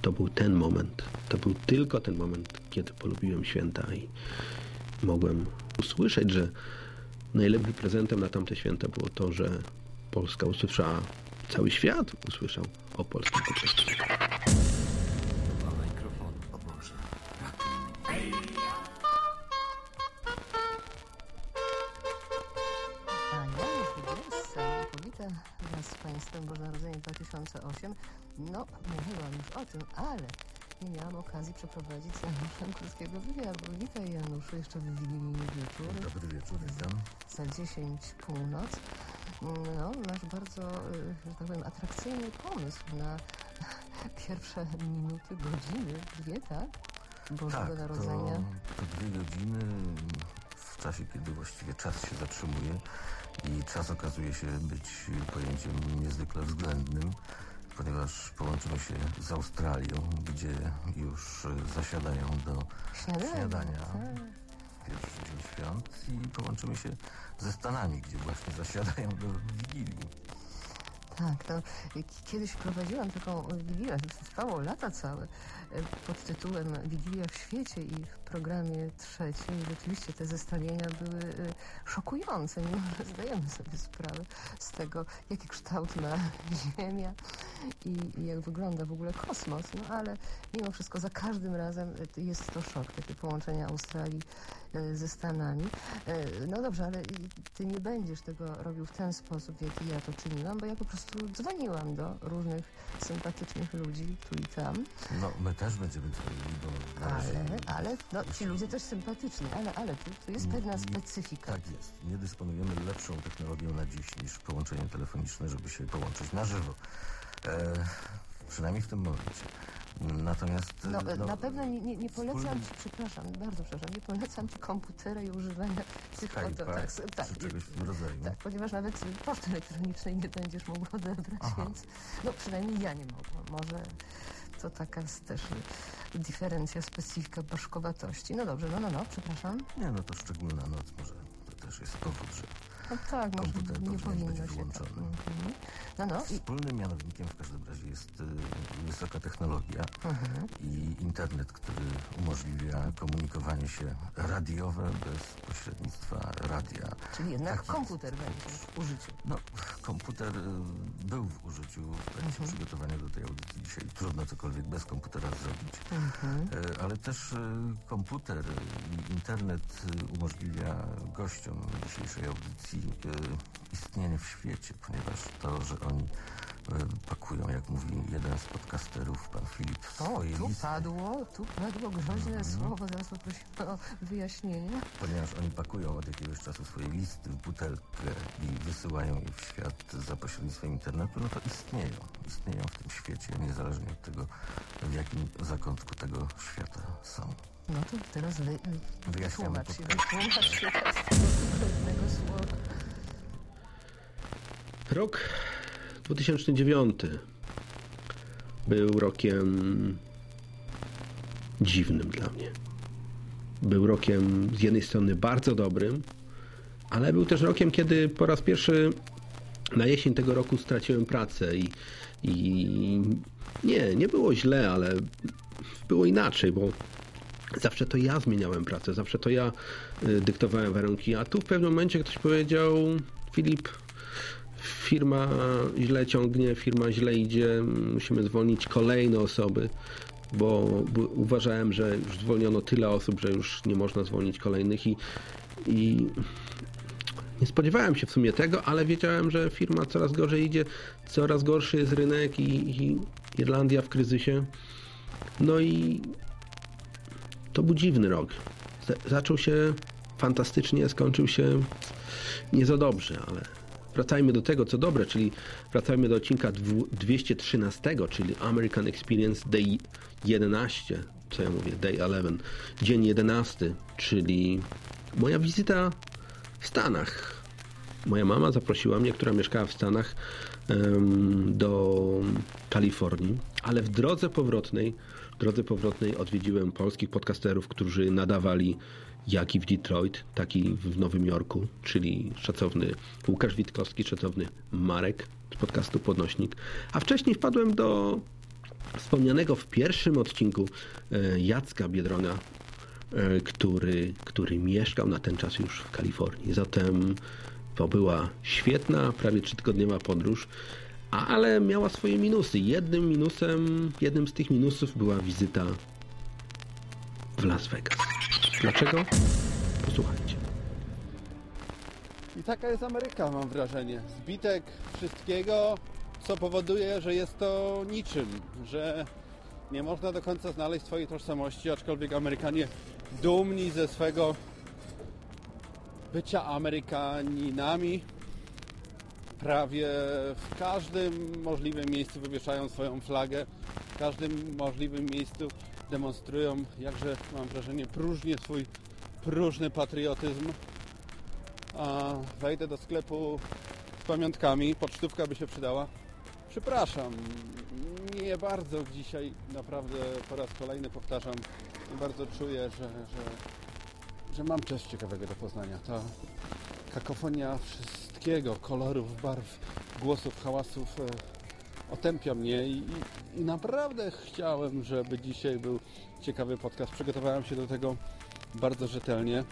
to był ten moment. To był tylko ten moment, kiedy polubiłem święta i mogłem usłyszeć, że najlepszym prezentem na tamte święta było to, że Polska usłyszała, cały świat usłyszał o polskim. Witam Was Państwem Boże Narodzenie 2008. No, mówiłam już o tym, ale nie miałam okazji przeprowadzić z Januszem krótkiego wywiadu. Witaj Januszu, jeszcze w wigilijny wieczór. Dobry wieczór, witam. Za 10 północ. No, masz bardzo, y, że tak powiem, atrakcyjny pomysł na pierwsze minuty, godziny, dwie, tak? Bożego tak, Narodzenia. To, to dwie godziny w czasie, kiedy właściwie czas się zatrzymuje i czas okazuje się być pojęciem niezwykle względnym, ponieważ połączymy się z Australią, gdzie już zasiadają do Śniadania, śniadania tak. pierwszy dzień świąt i połączymy się ze Stanami, gdzie właśnie zasiadają do Wigilii. Tak, to kiedyś prowadziłam taką wigilię, trwało lata całe, e, pod tytułem Wigilia w świecie i w programie trzecim. Rzeczywiście te zestawienia były e, szokujące, mimo że zdajemy sobie sprawę z tego, jaki kształt ma Ziemia i, i jak wygląda w ogóle kosmos. No ale mimo wszystko za każdym razem e, jest to szok, takie połączenie Australii ze Stanami. E, No dobrze, ale ty nie będziesz tego robił w ten sposób, w jaki ja to czyniłam, bo ja po prostu dzwoniłam do różnych sympatycznych ludzi tu i tam. No, my też będziemy dzwonili, razie... Ale, ale no, ci ludzie też sympatyczni, ale, ale tu, tu jest pewna specyfika. Tak jest. Nie dysponujemy lepszą technologią na dziś niż połączenie telefoniczne, żeby się połączyć na żywo. E, przynajmniej w tym momencie. Natomiast... No, no, na pewno nie, nie, nie polecam wspólnym- ci, przepraszam, bardzo przepraszam, nie polecam ci komputera i używania tych Skype'a, oto, tak, tak, czy czegoś w tym rodzaju. tak, ponieważ nawet poczty elektronicznej nie będziesz mógł odebrać, Aha. więc no przynajmniej ja nie mogłam. Może to taka jest też diferencja, specyfika baszkowatości. No dobrze, no, no, no, przepraszam. Nie, no to szczególna noc może. To też jest powód, że No tak, może komputer nie powinien być powinno się tak. wyłączony. Mhm. No, no, Wspólnym mianownikiem w każdym razie jest y, wysoka technologia Mhm. i internet, który umożliwia komunikowanie się radiowe bez pośrednictwa radia. czyli jednak Tak jest. komputer będzie w użyciu. No, komputer y, był w użyciu w trakcie Mhm. przygotowania do tej audycji dzisiaj. Trudno cokolwiek bez komputera zrobić. E, Ale też e, komputer i internet e, umożliwia gościom dzisiejszej audycji e, istnienie w świecie, ponieważ to, że oni e, pakują, jak mówi jeden z podcasterów, pan Filip, w O, tu listy, padło, tu padło groźne Mhm. słowo, zaraz poprosimy o wyjaśnienie. ponieważ oni pakują od jakiegoś czasu swoje listy w butelkę i wysyłają je w świat za pośrednictwem internetu, no to istnieją. Istnieją w tym świecie, niezależnie od tego, w jakim zakątku tego świata są. No to teraz wy, Wyjaśniamy wytłumacz się, wytłumacz się słowa. Rok 2009 był rokiem dziwnym dla mnie. Był rokiem z jednej strony bardzo dobrym, ale był też rokiem, kiedy po raz pierwszy na jesień tego roku straciłem pracę i, i nie, nie było źle, ale było inaczej, bo zawsze to ja zmieniałem pracę, zawsze to ja y, dyktowałem warunki, a tu w pewnym momencie ktoś powiedział Filip, firma źle ciągnie, firma źle idzie, musimy zwolnić kolejne osoby, bo, uważałem, że już zwolniono tyle osób, że już nie można zwolnić kolejnych i, i nie spodziewałem się w sumie tego, ale wiedziałem, że firma coraz gorzej idzie, coraz gorszy jest rynek i, i Irlandia w kryzysie. No i to był dziwny rok. za- zaczął się fantastycznie, skończył się nie za dobrze, ale wracajmy do tego, co dobre, czyli wracajmy do odcinka dwu- 213, czyli American Experience Day 11, co ja mówię, Day 11, dzień 11, czyli moja wizyta w Stanach. Moja mama zaprosiła mnie, która mieszkała w Stanach, do Kalifornii, ale w drodze powrotnej, w drodze powrotnej odwiedziłem polskich podcasterów, którzy nadawali jak i w Detroit, tak i w Nowym Jorku, czyli szacowny Łukasz Witkowski, szacowny Marek z podcastu Podnośnik. A wcześniej wpadłem do wspomnianego w pierwszym odcinku e, Jacka Biedrona, e, który, który mieszkał na ten czas już w Kalifornii. Zatem to była świetna, prawie trzytygodniowa podróż, ale miała swoje minusy. Jednym minusem, jednym z tych minusów była wizyta w Las Vegas. Dlaczego? Posłuchajcie. I taka jest Ameryka, mam wrażenie. Zbitek wszystkiego, co powoduje, że jest to niczym, że nie można do końca znaleźć swojej tożsamości, aczkolwiek Amerykanie dumni ze swego bycia Amerykaninami. Prawie w każdym możliwym miejscu wywieszają swoją flagę, w każdym możliwym miejscu demonstrują, jakże mam wrażenie, próżnie swój próżny patriotyzm. A wejdę do sklepu z pamiątkami, pocztówka by się przydała. Przepraszam, nie bardzo dzisiaj naprawdę po raz kolejny powtarzam, nie bardzo czuję, że, że, że mam coś ciekawego do poznania. Ta kakofonia wszystkiego, kolorów, barw, głosów, hałasów e, otępia mnie i, i, naprawdę chciałem, żeby dzisiaj był ciekawy podcast. Przygotowałem się do tego bardzo rzetelnie.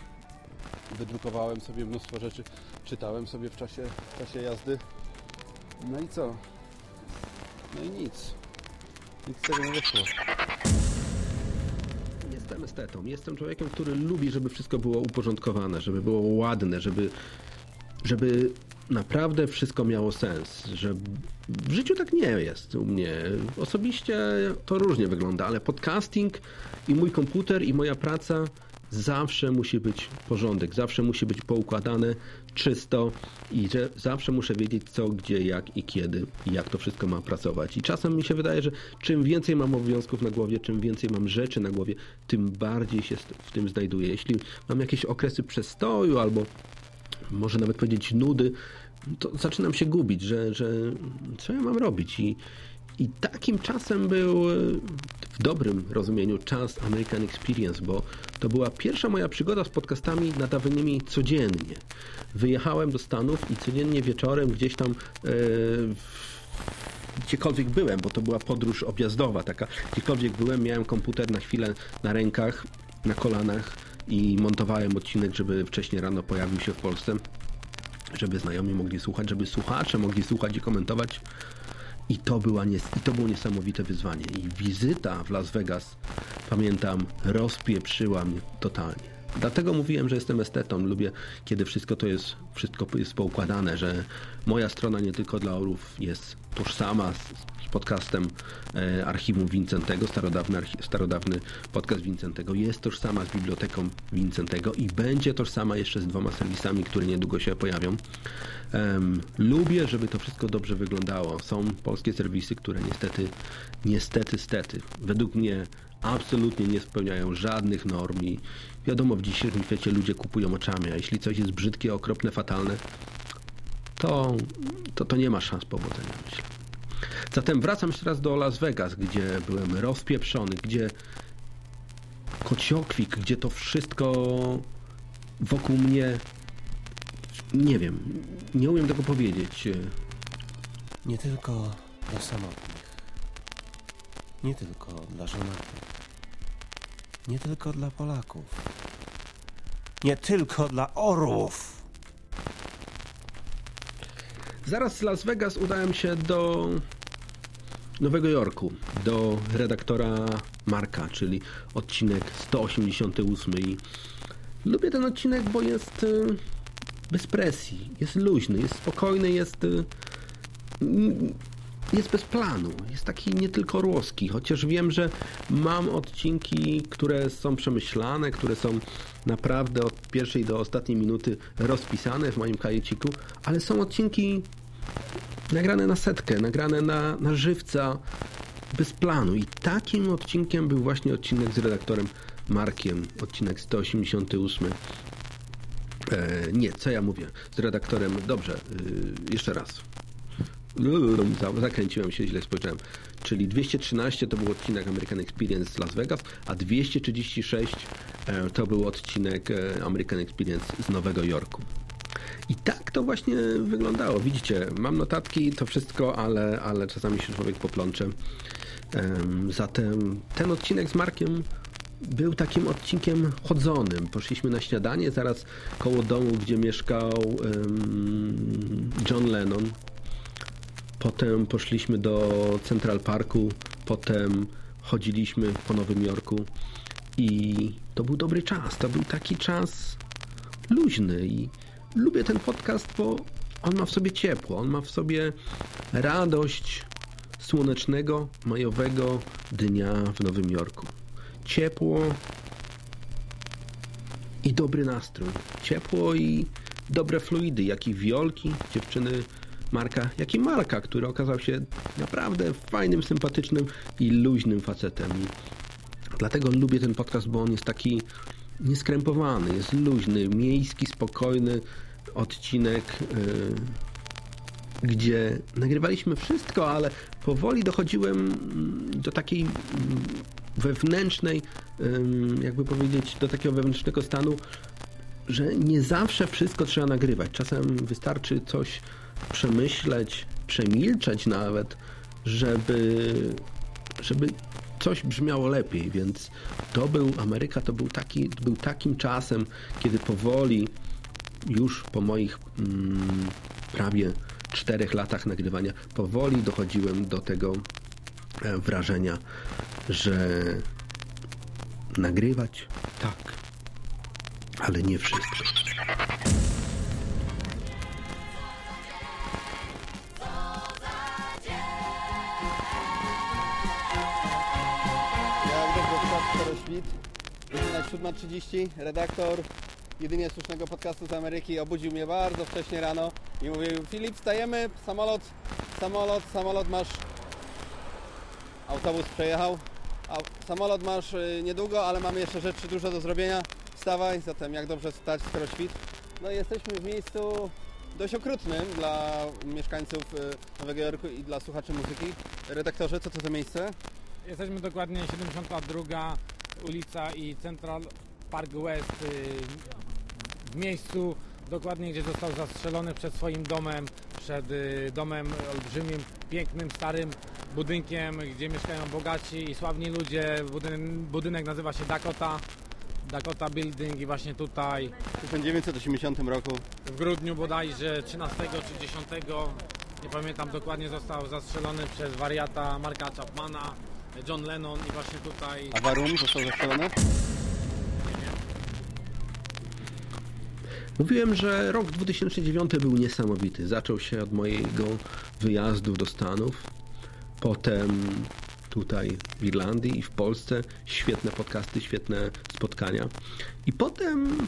Wydrukowałem sobie mnóstwo rzeczy, czytałem sobie w czasie, w czasie jazdy. No i co? No i nic. Nic z tego nie wyszło. Jestem estetą. Jestem człowiekiem, który lubi, żeby wszystko było uporządkowane, żeby było ładne, żeby, żeby naprawdę wszystko miało sens. Że w życiu tak nie jest u mnie. Osobiście to różnie wygląda, ale podcasting i mój komputer i moja praca zawsze musi być porządek, zawsze musi być poukładane, czysto i że zawsze muszę wiedzieć co, gdzie, jak i kiedy i jak to wszystko ma pracować. I czasem mi się wydaje, że czym więcej mam obowiązków na głowie, czym więcej mam rzeczy na głowie, tym bardziej się w tym znajduję. Jeśli mam jakieś okresy przestoju albo może nawet powiedzieć nudy, to zaczynam się gubić, że, że co ja mam robić i i takim czasem był e, w dobrym rozumieniu czas American Experience, bo to była pierwsza moja przygoda z podcastami nadawanymi codziennie. Wyjechałem do Stanów i codziennie wieczorem gdzieś tam e, gdziekolwiek byłem, bo to była podróż objazdowa taka. Gdziekolwiek byłem, miałem komputer na chwilę na rękach, na kolanach i montowałem odcinek, żeby wcześniej rano pojawił się w Polsce, żeby znajomi mogli słuchać, żeby słuchacze mogli słuchać i komentować. I to, była nies- I to było niesamowite wyzwanie. I wizyta w Las Vegas, pamiętam, rozpieprzyła mnie totalnie. Dlatego mówiłem, że jestem estetą. Lubię, kiedy wszystko to jest, wszystko jest poukładane, że moja strona nie tylko dla orów jest tożsama z podcastem e, archiwum Wincentego, starodawny, starodawny podcast Wincentego, jest tożsama z biblioteką Wincentego i będzie tożsama jeszcze z dwoma serwisami, które niedługo się pojawią. Em, lubię, żeby to wszystko dobrze wyglądało. Są polskie serwisy, które niestety, niestety, stety, według mnie absolutnie nie spełniają żadnych norm i wiadomo, w dzisiejszym świecie ludzie kupują oczami, a jeśli coś jest brzydkie, okropne, fatalne, to, to, to nie ma szans powodzenia, myślę. Zatem wracam jeszcze raz do Las Vegas, gdzie byłem rozpieprzony, gdzie kociokwik, gdzie to wszystko wokół mnie nie wiem, nie umiem tego powiedzieć. Nie tylko dla samotnych. Nie tylko dla żonatych. Nie tylko dla Polaków. Nie tylko dla orłów. Zaraz z Las Vegas udałem się do Nowego Jorku, do redaktora Marka, czyli odcinek 188. I lubię ten odcinek, bo jest y, bez presji, jest luźny, jest spokojny, jest. y, jest bez planu, jest taki nie tylko orłowski, chociaż wiem, że mam odcinki, które są przemyślane, które są naprawdę od pierwszej do ostatniej minuty rozpisane w moim kajeciku, ale są odcinki nagrane na setkę, nagrane na, na żywca, bez planu. I takim odcinkiem był właśnie odcinek z redaktorem Markiem, odcinek 188. E, nie, co ja mówię? Z redaktorem. Dobrze, y, jeszcze raz. Zakręciłem się, źle spojrzałem. Czyli 213 to był odcinek American Experience z Las Vegas, a 236 e, to był odcinek e, American Experience z Nowego Jorku. I tak to właśnie wyglądało. Widzicie, mam notatki, to wszystko, ale, ale czasami się człowiek poplącze. Zatem ten odcinek z Markiem był takim odcinkiem chodzonym. Poszliśmy na śniadanie zaraz koło domu, gdzie mieszkał John Lennon. Potem poszliśmy do Central Parku, potem chodziliśmy po Nowym Jorku i to był dobry czas. To był taki czas luźny i lubię ten podcast, bo on ma w sobie ciepło, on ma w sobie radość słonecznego, majowego dnia w Nowym Jorku. Ciepło i dobry nastrój. Ciepło i dobre fluidy, jak i wiolki, dziewczyny Marka, jak i Marka, który okazał się naprawdę fajnym, sympatycznym i luźnym facetem. Dlatego lubię ten podcast, bo on jest taki nieskrępowany, jest luźny, miejski, spokojny odcinek, yy, gdzie nagrywaliśmy wszystko, ale powoli dochodziłem do takiej mm, wewnętrznej, jakby powiedzieć, do takiego wewnętrznego stanu, że nie zawsze wszystko trzeba nagrywać. Czasem wystarczy coś przemyśleć, przemilczeć nawet, żeby, żeby coś brzmiało lepiej, więc to był, Ameryka to był, taki, był takim czasem, kiedy powoli już po moich mm, prawie czterech latach nagrywania powoli dochodziłem do tego e, wrażenia, że nagrywać tak, ale nie wszystko. Godzina 7.30, redaktor jedynie słusznego podcastu z Ameryki obudził mnie bardzo wcześnie rano i mówił Filip, wstajemy, samolot, samolot, samolot masz... Autobus przejechał, a samolot masz y, niedługo, ale mamy jeszcze rzeczy dużo do zrobienia. Wstawaj, zatem jak dobrze wstać, skoro świt. No i jesteśmy w miejscu dość okrutnym dla mieszkańców y, Nowego Jorku i dla słuchaczy muzyki. Redaktorze, co to za miejsce? Jesteśmy dokładnie 72 ulica i Central Park West y, w miejscu dokładnie gdzie został zastrzelony przed swoim domem, przed y, domem olbrzymim, pięknym, starym budynkiem, gdzie mieszkają bogaci i sławni ludzie. Budynek, budynek nazywa się Dakota. Dakota Building i właśnie tutaj W 1980 roku w grudniu bodajże 13 czy 10 nie pamiętam dokładnie został zastrzelony przez wariata Marka Chapmana John Lennon i właśnie tutaj A Warum został zastrzelony? Mówiłem, że rok 2009 był niesamowity. Zaczął się od mojego wyjazdu do Stanów, potem tutaj w Irlandii i w Polsce. Świetne podcasty, świetne spotkania. I potem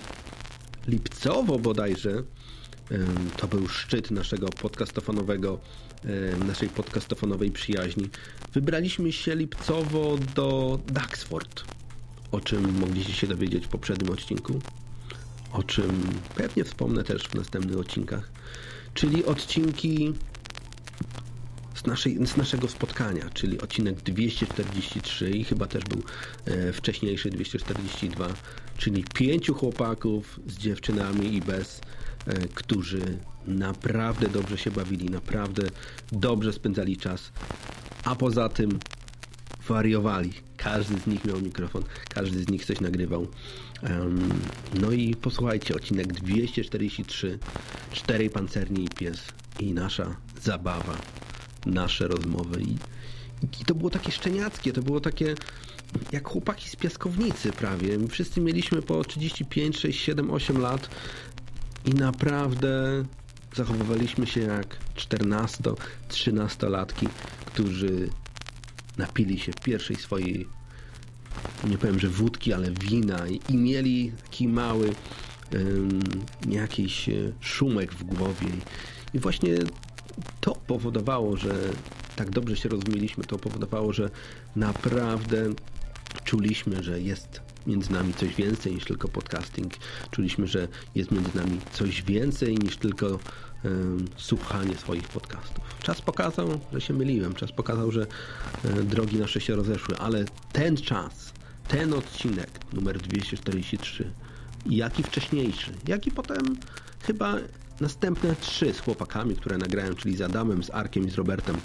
lipcowo bodajże to był szczyt naszego podcastofonowego, naszej podcastofonowej przyjaźni. Wybraliśmy się lipcowo do Duxford, o czym mogliście się dowiedzieć w poprzednim odcinku? O czym pewnie wspomnę też w następnych odcinkach, czyli odcinki z, naszej, z naszego spotkania, czyli odcinek 243 i chyba też był e, wcześniejszy 242, czyli pięciu chłopaków z dziewczynami i bez, e, którzy naprawdę dobrze się bawili, naprawdę dobrze spędzali czas, a poza tym wariowali. Każdy z nich miał mikrofon, każdy z nich coś nagrywał. No i posłuchajcie, odcinek 243, czterej pancerni i pies i nasza zabawa, nasze rozmowy i, i to było takie szczeniackie, to było takie jak chłopaki z piaskownicy prawie. Wszyscy mieliśmy po 35, 6, 7, 8 lat i naprawdę zachowywaliśmy się jak 14-13-latki, którzy napili się pierwszej swojej, nie powiem, że wódki, ale wina i, i mieli taki mały ym, jakiś e, szumek w głowie. I właśnie to powodowało, że tak dobrze się rozumieliśmy, to powodowało, że naprawdę czuliśmy, że jest między nami coś więcej niż tylko podcasting. Czuliśmy, że jest między nami coś więcej niż tylko słuchanie swoich podcastów. Czas pokazał, że się myliłem. Czas pokazał, że e, drogi nasze się rozeszły, ale ten czas, ten odcinek numer 243, jak i wcześniejszy, jak i potem chyba następne trzy z chłopakami, które nagrałem, czyli z Adamem, z Arkiem i z Robertem,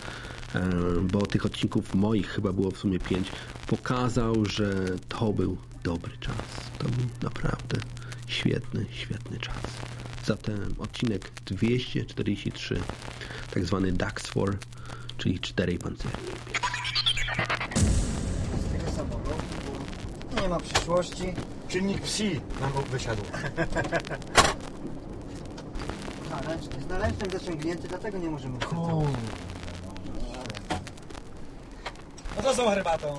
e, bo tych odcinków moich chyba było w sumie pięć, pokazał, że to był dobry czas. To był naprawdę świetny, świetny czas. Zatem odcinek 243, tak zwany DAX 4, czyli czterej pancerni. Z tego bo nie ma przyszłości. Czynnik psi nam wysiadł. Na ręcznym zaciągnięty, dlatego nie możemy. No to z tą herbatą.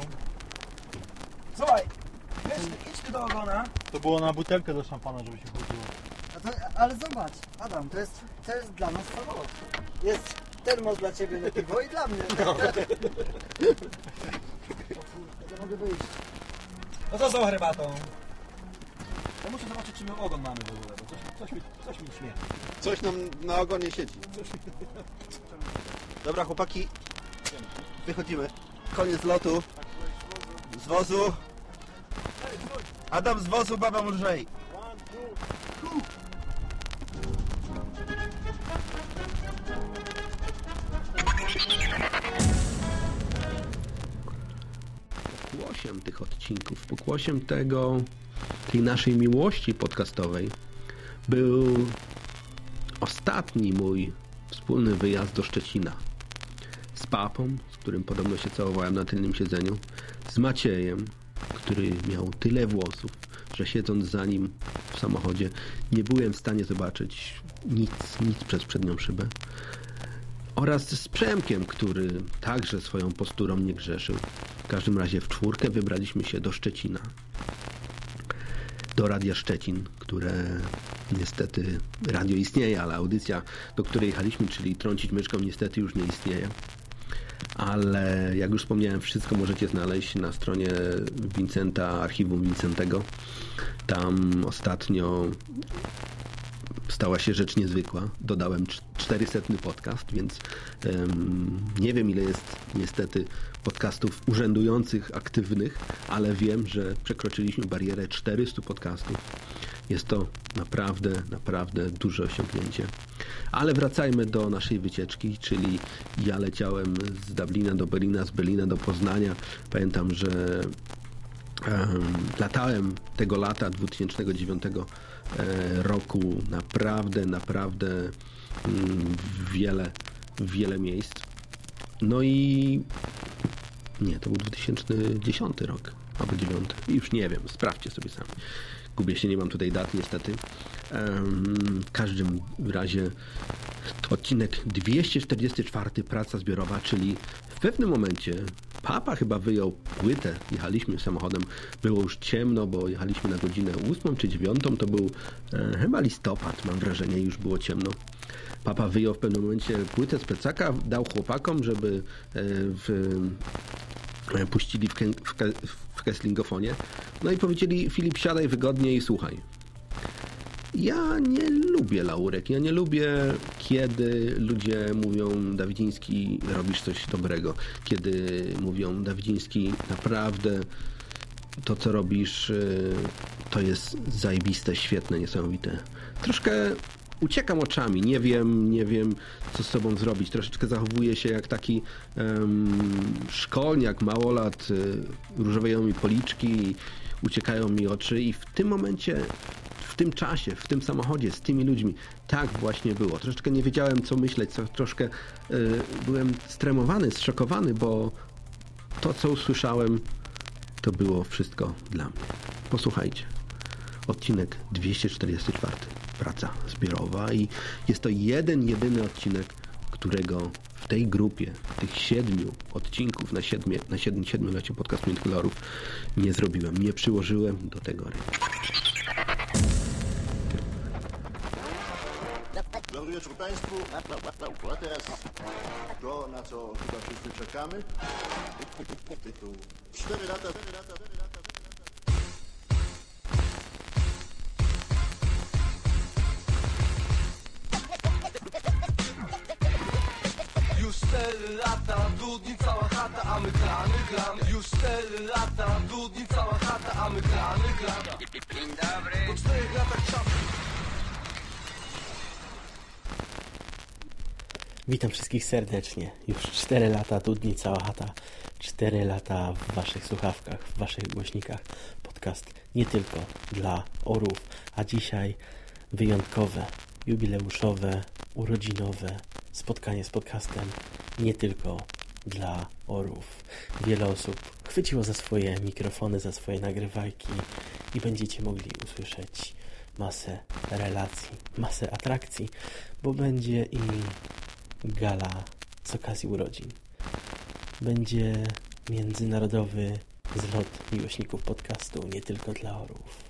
Słuchaj, do ogona. To było na butelkę do szampana, żeby się chodziło. A to, ale zobacz, Adam, to jest, to jest dla nas samolot. Jest termos dla ciebie na piwo i dla mnie. No. Ja mogę wyjść. No to z tą herbatą. Ja muszę zobaczyć, czy my ogon mamy w ogóle, bo coś, coś, mi, coś mi śmieje. Coś nam na ogonie siedzi. Dobra, chłopaki, wychodzimy. Koniec lotu. Z wozu. Adam z wozu, baba lżej. Pokłosiem tych odcinków, pokłosiem tego, tej naszej miłości podcastowej był ostatni mój wspólny wyjazd do Szczecina. Z papą, z którym podobno się całowałem na tylnym siedzeniu, z Maciejem, który miał tyle włosów, że siedząc za nim w samochodzie nie byłem w stanie zobaczyć nic, nic przez przednią szybę. Oraz z Przemkiem, który także swoją posturą nie grzeszył. W każdym razie w czwórkę wybraliśmy się do Szczecina. Do Radia Szczecin, które niestety radio istnieje, ale audycja, do której jechaliśmy, czyli Trącić Myszką, niestety już nie istnieje. Ale jak już wspomniałem, wszystko możecie znaleźć na stronie Vincenta, archiwum Vincentego. Tam ostatnio stała się rzecz niezwykła. Dodałem 400 podcast, więc um, nie wiem ile jest niestety podcastów urzędujących, aktywnych, ale wiem, że przekroczyliśmy barierę 400 podcastów. Jest to naprawdę, naprawdę duże osiągnięcie. Ale wracajmy do naszej wycieczki, czyli ja leciałem z Dublina do Berlina, z Berlina do Poznania. Pamiętam, że latałem tego lata 2009 roku naprawdę, naprawdę mm, wiele, wiele miejsc. No i nie, to był 2010 rok albo 9. Już nie wiem, sprawdźcie sobie sami. Gubię się, nie mam tutaj dat niestety. W każdym razie odcinek 244 praca zbiorowa, czyli w pewnym momencie papa chyba wyjął płytę, jechaliśmy samochodem, było już ciemno, bo jechaliśmy na godzinę 8 czy 9, to był e, chyba listopad, mam wrażenie, już było ciemno. Papa wyjął w pewnym momencie płytę z plecaka, dał chłopakom, żeby e, w, e, puścili w, w, w Kesslingofonie. No i powiedzieli, Filip, siadaj wygodnie i słuchaj. Ja nie lubię laurek, ja nie lubię, kiedy ludzie mówią Dawidziński, robisz coś dobrego. Kiedy mówią Dawidziński, naprawdę to, co robisz, to jest zajebiste, świetne, niesamowite. Troszkę uciekam oczami, nie wiem, nie wiem, co z sobą zrobić. Troszeczkę zachowuję się jak taki um, szkolniak, małolat, y, różoweją mi policzki, uciekają mi oczy i w tym momencie w tym czasie, w tym samochodzie, z tymi ludźmi. Tak właśnie było. Troszeczkę nie wiedziałem, co myśleć, co, troszkę y, byłem stremowany, zszokowany, bo to, co usłyszałem, to było wszystko dla mnie. Posłuchajcie. Odcinek 244. praca zbiorowa i jest to jeden, jedyny odcinek, którego w tej grupie, tych siedmiu odcinków na, siedmie, na siedm, siedmioleciu podcastu Kolorów nie zrobiłem, nie przyłożyłem do tego ręki. Dobry wieczór Państwu. A teraz to, na co chyba wszyscy czekamy. Tytuł 4 lata, 4 lata, 4 lata. 4 lata, dudni cała chata, a my gramy, gramy Już 4 lata, dudni cała chata, a my gramy, gramy Dzień dobry Po 4 latach czasu Witam wszystkich serdecznie. Już 4 lata, dudni cała chata. 4 lata w waszych słuchawkach, w waszych głośnikach. Podcast nie tylko dla orów, a dzisiaj wyjątkowe, jubileuszowe, urodzinowe spotkanie z podcastem nie tylko dla orów. Wiele osób chwyciło za swoje mikrofony, za swoje nagrywajki i będziecie mogli usłyszeć masę relacji, masę atrakcji, bo będzie i gala z okazji urodzin. Będzie międzynarodowy zlot miłośników podcastu, nie tylko dla orów.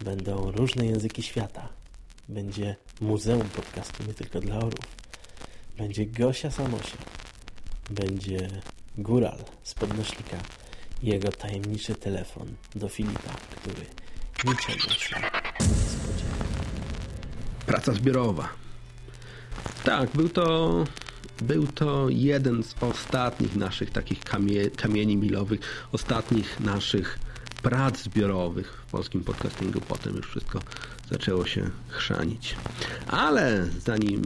Będą różne języki świata. Będzie Muzeum Podcastu, nie tylko dla orów. Będzie Gosia Samosia. Będzie Góral z Podnośnika i jego tajemniczy telefon do Filipa, który niczego się spodziewa. Praca zbiorowa. Tak, był to, był to jeden z ostatnich naszych takich kamie, kamieni milowych, ostatnich naszych prac zbiorowych w polskim podcastingu. Potem już wszystko zaczęło się chrzanić. Ale zanim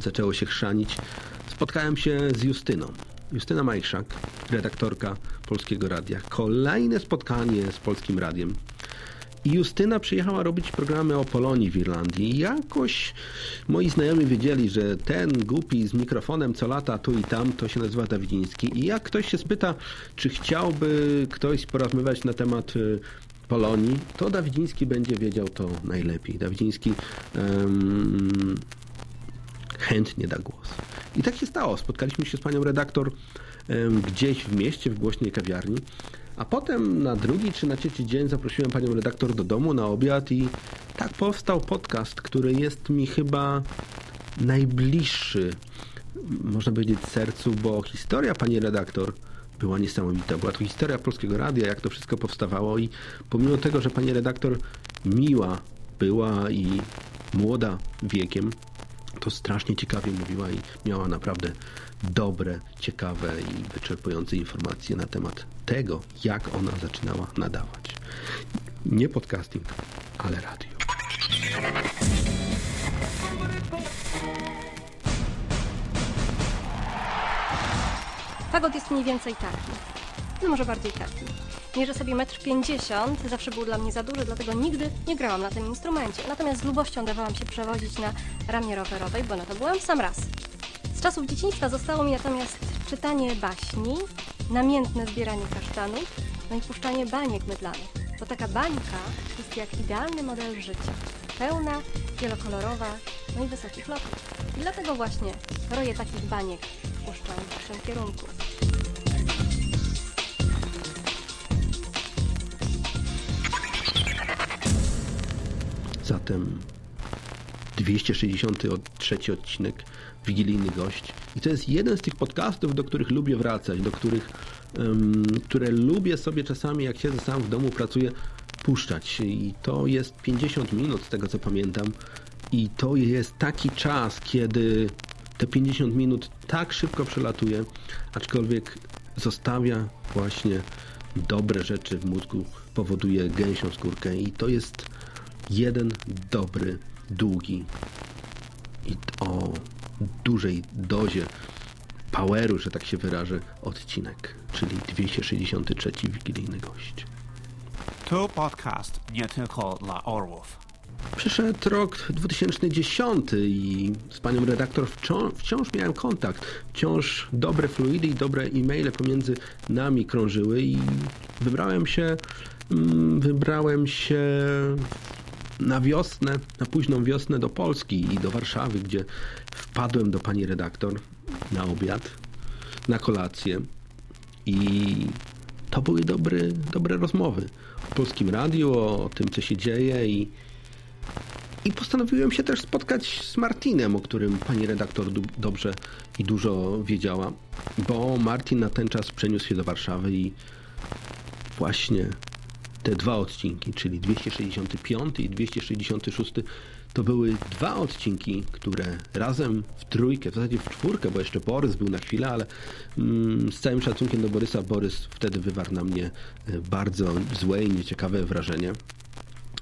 zaczęło się chrzanić, spotkałem się z Justyną. Justyna Majszak, redaktorka Polskiego Radia. Kolejne spotkanie z Polskim Radiem. Justyna przyjechała robić programy o Polonii w Irlandii. Jakoś moi znajomi wiedzieli, że ten głupi z mikrofonem co lata tu i tam, to się nazywa Dawidziński. I jak ktoś się spyta, czy chciałby ktoś porozmawiać na temat y, Polonii, to Dawidziński będzie wiedział to najlepiej. Dawidziński um, chętnie da głos. I tak się stało. Spotkaliśmy się z panią redaktor um, gdzieś w mieście, w głośnej kawiarni. A potem na drugi czy na trzeci dzień zaprosiłem panią redaktor do domu na obiad i tak powstał podcast, który jest mi chyba najbliższy, można powiedzieć, sercu, bo historia pani redaktor była niesamowita. Była to historia Polskiego Radia, jak to wszystko powstawało i pomimo tego, że pani redaktor miła była i młoda wiekiem, to strasznie ciekawie mówiła i miała naprawdę dobre, ciekawe i wyczerpujące informacje na temat tego, jak ona zaczynała nadawać. Nie podcasting, ale radio. Fagot jest mniej więcej taki. No może bardziej taki. Mierzę sobie 1,50 m, zawsze był dla mnie za duży, dlatego nigdy nie grałam na tym instrumencie. Natomiast z lubością dawałam się przewozić na ramię rowerowej, bo na to byłam sam raz. Czasów dzieciństwa zostało mi natomiast czytanie baśni, namiętne zbieranie kasztanów, no i puszczanie baniek mydlanych. Bo taka bańka jest jak idealny model życia. Pełna, wielokolorowa, no i wysokich lotów. I dlatego właśnie roję takich baniek wpuszczam w waszym kierunku. Zatem 263 odcinek Wigilijny Gość. I to jest jeden z tych podcastów, do których lubię wracać, do których, um, które lubię sobie czasami, jak siedzę sam w domu, pracuję, puszczać. I to jest 50 minut, z tego co pamiętam. I to jest taki czas, kiedy te 50 minut tak szybko przelatuje, aczkolwiek zostawia właśnie dobre rzeczy w mózgu, powoduje gęsią skórkę i to jest jeden dobry, długi i o dużej dozie poweru, że tak się wyrażę, odcinek, czyli 263 Wigilijny Gość. To podcast nie tylko dla orłów. Przyszedł rok 2010 i z panią redaktor wciąż, wciąż miałem kontakt. Wciąż dobre fluidy i dobre e-maile pomiędzy nami krążyły i wybrałem się wybrałem się na wiosnę, na późną wiosnę do Polski i do Warszawy, gdzie wpadłem do pani redaktor na obiad, na kolację. I to były dobre, dobre rozmowy. O polskim radiu, o tym, co się dzieje i, i postanowiłem się też spotkać z Martinem, o którym pani redaktor dobrze i dużo wiedziała, bo Martin na ten czas przeniósł się do Warszawy i właśnie te dwa odcinki, czyli 265 i 266, to były dwa odcinki, które razem w trójkę, w zasadzie w czwórkę, bo jeszcze Borys był na chwilę, ale mm, z całym szacunkiem do Borysa, Borys wtedy wywarł na mnie e, bardzo złe i nieciekawe wrażenie.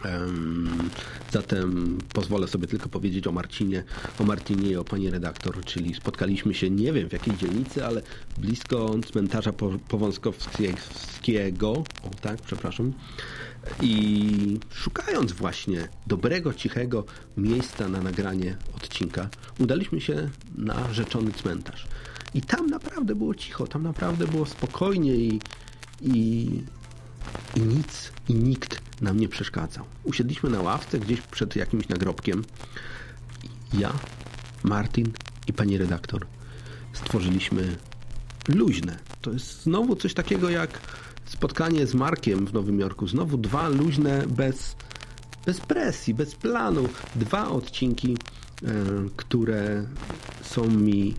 Em, Zatem pozwolę sobie tylko powiedzieć o Marcinie, o Martinie i o pani redaktor, czyli spotkaliśmy się nie wiem w jakiej dzielnicy, ale blisko cmentarza Po- Powązkowskiego, tak, przepraszam, i szukając właśnie dobrego, cichego miejsca na nagranie odcinka, udaliśmy się na rzeczony cmentarz. I tam naprawdę było cicho, tam naprawdę było spokojnie i, i, i nic i nikt nam nie przeszkadzał. Usiedliśmy na ławce gdzieś przed jakimś nagrobkiem. Ja, Martin i pani redaktor stworzyliśmy luźne. To jest znowu coś takiego jak spotkanie z Markiem w Nowym Jorku. Znowu dwa luźne, bez, bez presji, bez planu. Dwa odcinki, e, które są mi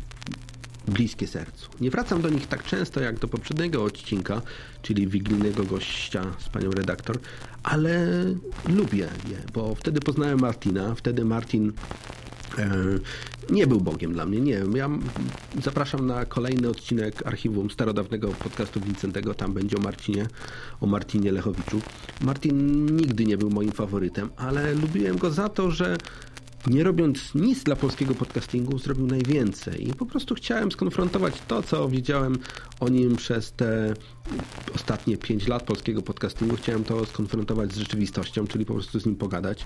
bliskie sercu. Nie wracam do nich tak często jak do poprzedniego odcinka, czyli Wigilijnego Gościa z panią redaktor, ale lubię je, bo wtedy poznałem Martina, wtedy Martin e, nie był Bogiem dla mnie, nie. Ja zapraszam na kolejny odcinek archiwum starodawnego podcastu Wincentego, tam będzie o Marcinie, o Martinie Lechowiczu. Martin nigdy nie był moim faworytem, ale lubiłem go za to, że nie robiąc nic dla polskiego podcastingu, zrobił najwięcej. I po prostu chciałem skonfrontować to, co wiedziałem o nim przez te ostatnie 5 lat polskiego podcastingu. Chciałem to skonfrontować z rzeczywistością, czyli po prostu z nim pogadać.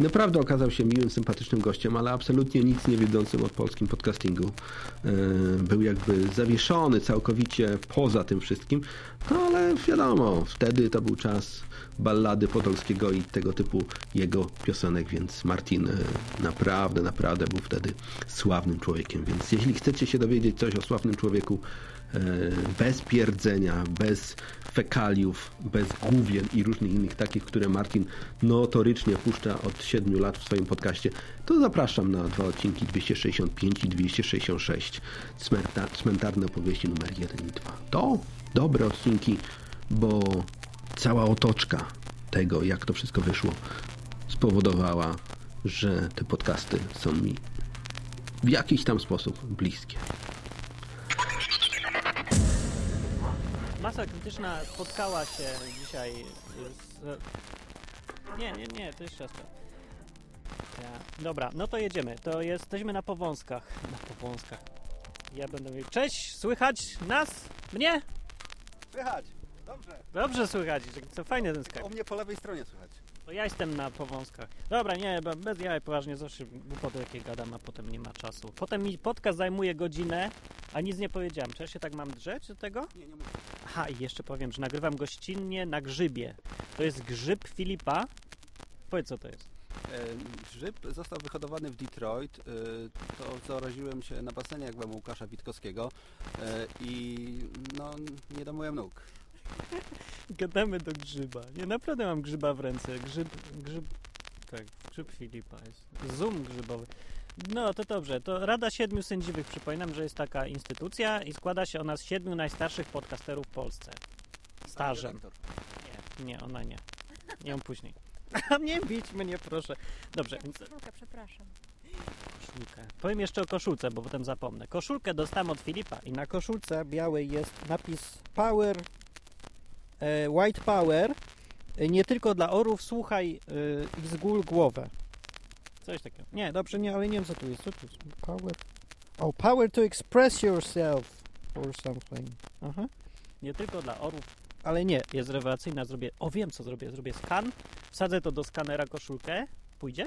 I naprawdę okazał się miłym, sympatycznym gościem, ale absolutnie nic nie wiedzącym o polskim podcastingu. Yy, Był jakby zawieszony całkowicie poza tym wszystkim. No ale wiadomo, wtedy to był czas ballady Podolskiego i tego typu jego piosenek, więc Martin e, naprawdę, naprawdę był wtedy sławnym człowiekiem. Więc jeśli chcecie się dowiedzieć coś o sławnym człowieku e, bez pierdzenia, bez fekaliów, bez główien i różnych innych takich, które Martin notorycznie puszcza od 7 lat w swoim podcaście, to zapraszam na dwa odcinki 265 i 266 Cmenta, Cmentarne opowieści numer 1 i 2. To dobre odcinki, bo cała otoczka tego, jak to wszystko wyszło, spowodowała, że te podcasty są mi w jakiś tam sposób bliskie. Masa krytyczna spotkała się dzisiaj z... Nie, nie, nie, to jest siostra. Ja. Dobra, no to jedziemy. To jesteśmy na Powązkach. Na Powązkach. Ja będę mówił, cześć, słychać nas? Mnie? Słychać, dobrze. Dobrze słychać, to fajny ten Skype. mnie po lewej stronie słychać. To ja jestem na Powązkach. Dobra, nie, be- bez jaj, poważnie, zawsze głupoty jakie gadam, a potem nie ma czasu. Potem mi podcast zajmuje godzinę, a nic nie powiedziałem. Czy ja się tak mam drzeć do tego? Nie, nie muszę. Aha, i jeszcze powiem, że nagrywam gościnnie na grzybie. To jest grzyb Filipa. Powiedz, co to jest. E, Grzyb został wyhodowany w Detroit. E, To zaraziłem się na basenie, jak byłem Łukasza Witkowskiego e, i no, nie domyłem nóg. Gadamy do grzyba. Nie, naprawdę mam grzyba w ręce. Grzyb, grzyb, tak, grzyb Filipa jest. Zoom grzybowy. No, to dobrze. To Rada Siedmiu Sędziwych, przypominam, że jest taka instytucja i składa się ona z siedmiu najstarszych podcasterów w Polsce. Stażem. Nie, nie, ona nie. Ją później. A nie bić mnie, proszę. Dobrze, więc Koszulkę, przepraszam. koszulkę. Powiem jeszcze o koszulce, bo potem zapomnę. Koszulkę dostałem od Filipa i na koszulce białej jest napis Power, White Power. E, nie tylko dla orów, słuchaj e, i zgól głowę. Coś takiego. Nie, dobrze, nie, ale nie wiem co tu jest. Co tu jest? Power. Oh, power to express yourself or something. Aha. Nie tylko dla orów, ale nie, jest rewelacyjna. Zrobię, o wiem co zrobię. Zrobię skan, wsadzę to do skanera koszulkę. Pójdzie?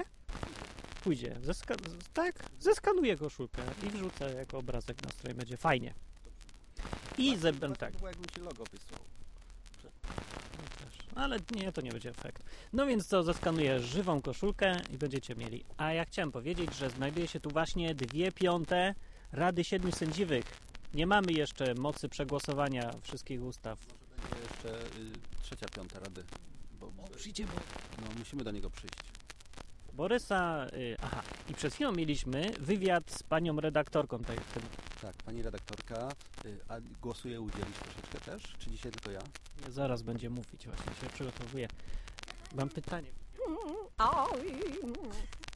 Pójdzie. Zeska- z- tak, zeskanuję koszulkę i wrzucę jako obrazek na stronie. Będzie fajnie. I zebem tak. Jakby się logo wysłał. No. Ale nie, to nie będzie efekt. No więc to zaskanuję żywą koszulkę i będziecie mieli. A ja chciałem powiedzieć, że znajduje się tu właśnie dwie piąte Rady Siedmiu Sędziwych. Nie mamy jeszcze mocy przegłosowania wszystkich ustaw. Będzie jeszcze y, trzecia, piąta rady. Bo, O, przyjdzie, bo... No, musimy do niego przyjść. Borysa, y, aha, i przed chwilą mieliśmy wywiad z panią redaktorką tej, w tym. Tak, pani redaktorka, y, a głosuje udzielić troszeczkę też? Czy dzisiaj tylko ja? Nie, zaraz będzie mówić, właśnie się przygotowuję. Mam pytanie.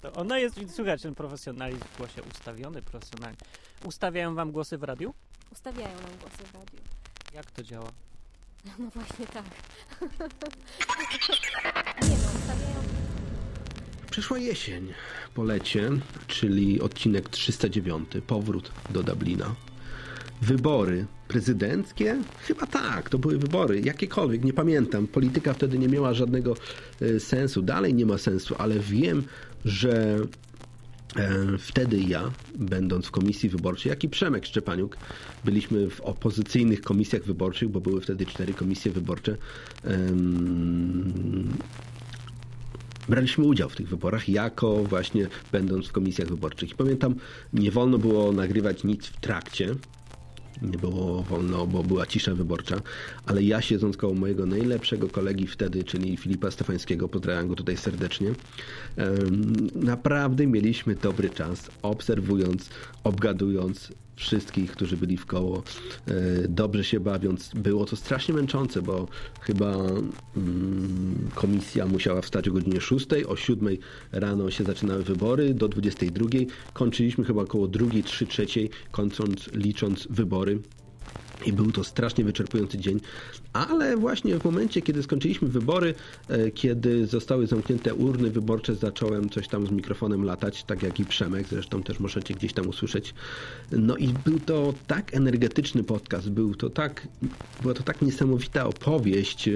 To ona jest, słychać ten profesjonalizm w głosie, ustawiony profesjonalnie. Ustawiają wam głosy w radiu? Ustawiają nam głosy w radiu. Jak to działa? No właśnie tak. Nie no, ustawiają... Przyszła jesień po lecie, czyli odcinek 309, powrót do Dublina. Wybory prezydenckie? Chyba tak, to były wybory, jakiekolwiek, nie pamiętam. Polityka wtedy nie miała żadnego e, sensu, dalej nie ma sensu, ale wiem, że e, wtedy ja, będąc w komisji wyborczej, jak i Przemek Szczepaniuk, byliśmy w opozycyjnych komisjach wyborczych, bo były wtedy cztery komisje wyborcze. Braliśmy udział w tych wyborach, jako właśnie będąc w komisjach wyborczych. I pamiętam, nie wolno było nagrywać nic w trakcie. Nie było wolno, bo była cisza wyborcza, ale ja siedząc koło mojego najlepszego kolegi wtedy, czyli Filipa Stefańskiego, pozdrawiam go tutaj serdecznie, naprawdę mieliśmy dobry czas, obserwując, obgadując wszystkich, którzy byli w koło, e, dobrze się bawiąc. Było to strasznie męczące, bo chyba mm, komisja musiała wstać o godzinie 6, o 7 rano się zaczynały wybory, do 22 kończyliśmy chyba około 2, 3, 3, kończąc, licząc wybory. I był to strasznie wyczerpujący dzień, ale właśnie w momencie, kiedy skończyliśmy wybory, e, kiedy zostały zamknięte urny wyborcze, zacząłem coś tam z mikrofonem latać, tak jak i Przemek, zresztą też możecie gdzieś tam usłyszeć. No i był to tak energetyczny podcast, był to tak, była to tak niesamowita opowieść,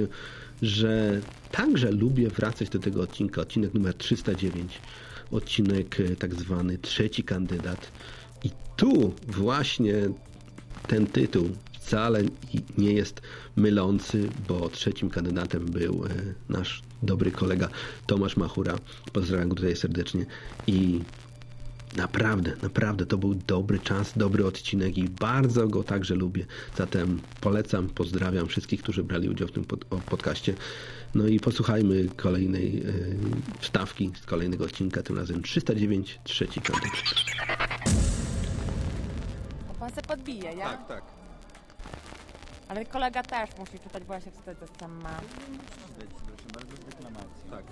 że także lubię wracać do tego odcinka, odcinek numer 309, odcinek e, tak zwany trzeci kandydat. I tu właśnie ten tytuł wcale nie jest mylący, bo trzecim kandydatem był e, nasz dobry kolega Tomasz Machura. Pozdrawiam go tutaj serdecznie i naprawdę, naprawdę to był dobry czas, dobry odcinek i bardzo go także lubię. Zatem polecam, pozdrawiam wszystkich, którzy brali udział w tym pod, o, podcaście. No i posłuchajmy kolejnej e, wstawki z kolejnego odcinka, tym razem 309, trzeci kandydat. Bo pan se podbije, ja? Tak, tak. Ale kolega też musi czytać, bo ja się wtedy sam ma. Proszę bardzo, z deklamacji. Tak.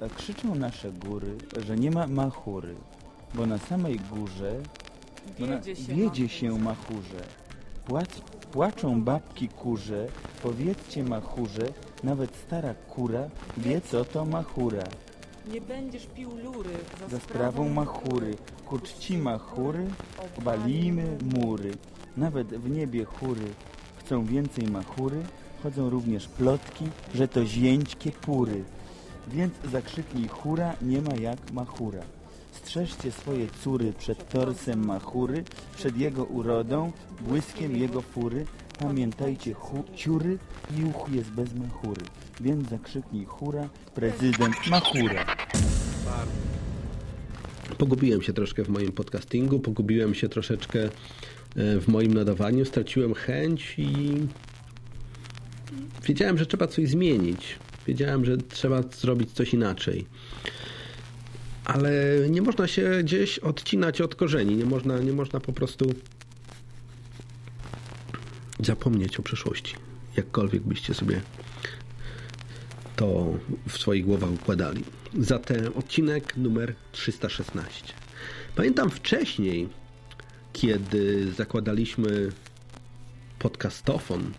Tak krzyczą nasze góry, że nie ma machury, bo na samej górze bo na, Wiedzie się wiedzie machurze. się machurze. Płac, płaczą babki kurze, powiedzcie machurze, nawet stara kura wie co to machura. Nie będziesz pił lury Za sprawą machury, ku czci machury, obalimy mury. Nawet w niebie chóry chcą więcej machury, chodzą również plotki, że to zięć kiepury. Więc zakrzyknij hura, nie ma jak machura. Strzeżcie swoje córy przed torsem machury, przed jego urodą, błyskiem jego fury. Pamiętajcie, hu, ciury, juch jest bez machury. Więc zakrzyknij hura, prezydent machura. Pogubiłem się troszkę w moim podcastingu, pogubiłem się troszeczkę w moim nadawaniu, straciłem chęć i wiedziałem, że trzeba coś zmienić. Wiedziałem, że trzeba zrobić coś inaczej. Ale nie można się gdzieś odcinać od korzeni. Nie można, nie można po prostu zapomnieć o przeszłości. Jakkolwiek byście sobie to w swoich głowach układali. Zatem odcinek numer 316. Pamiętam wcześniej, kiedy zakładaliśmy podcastofon,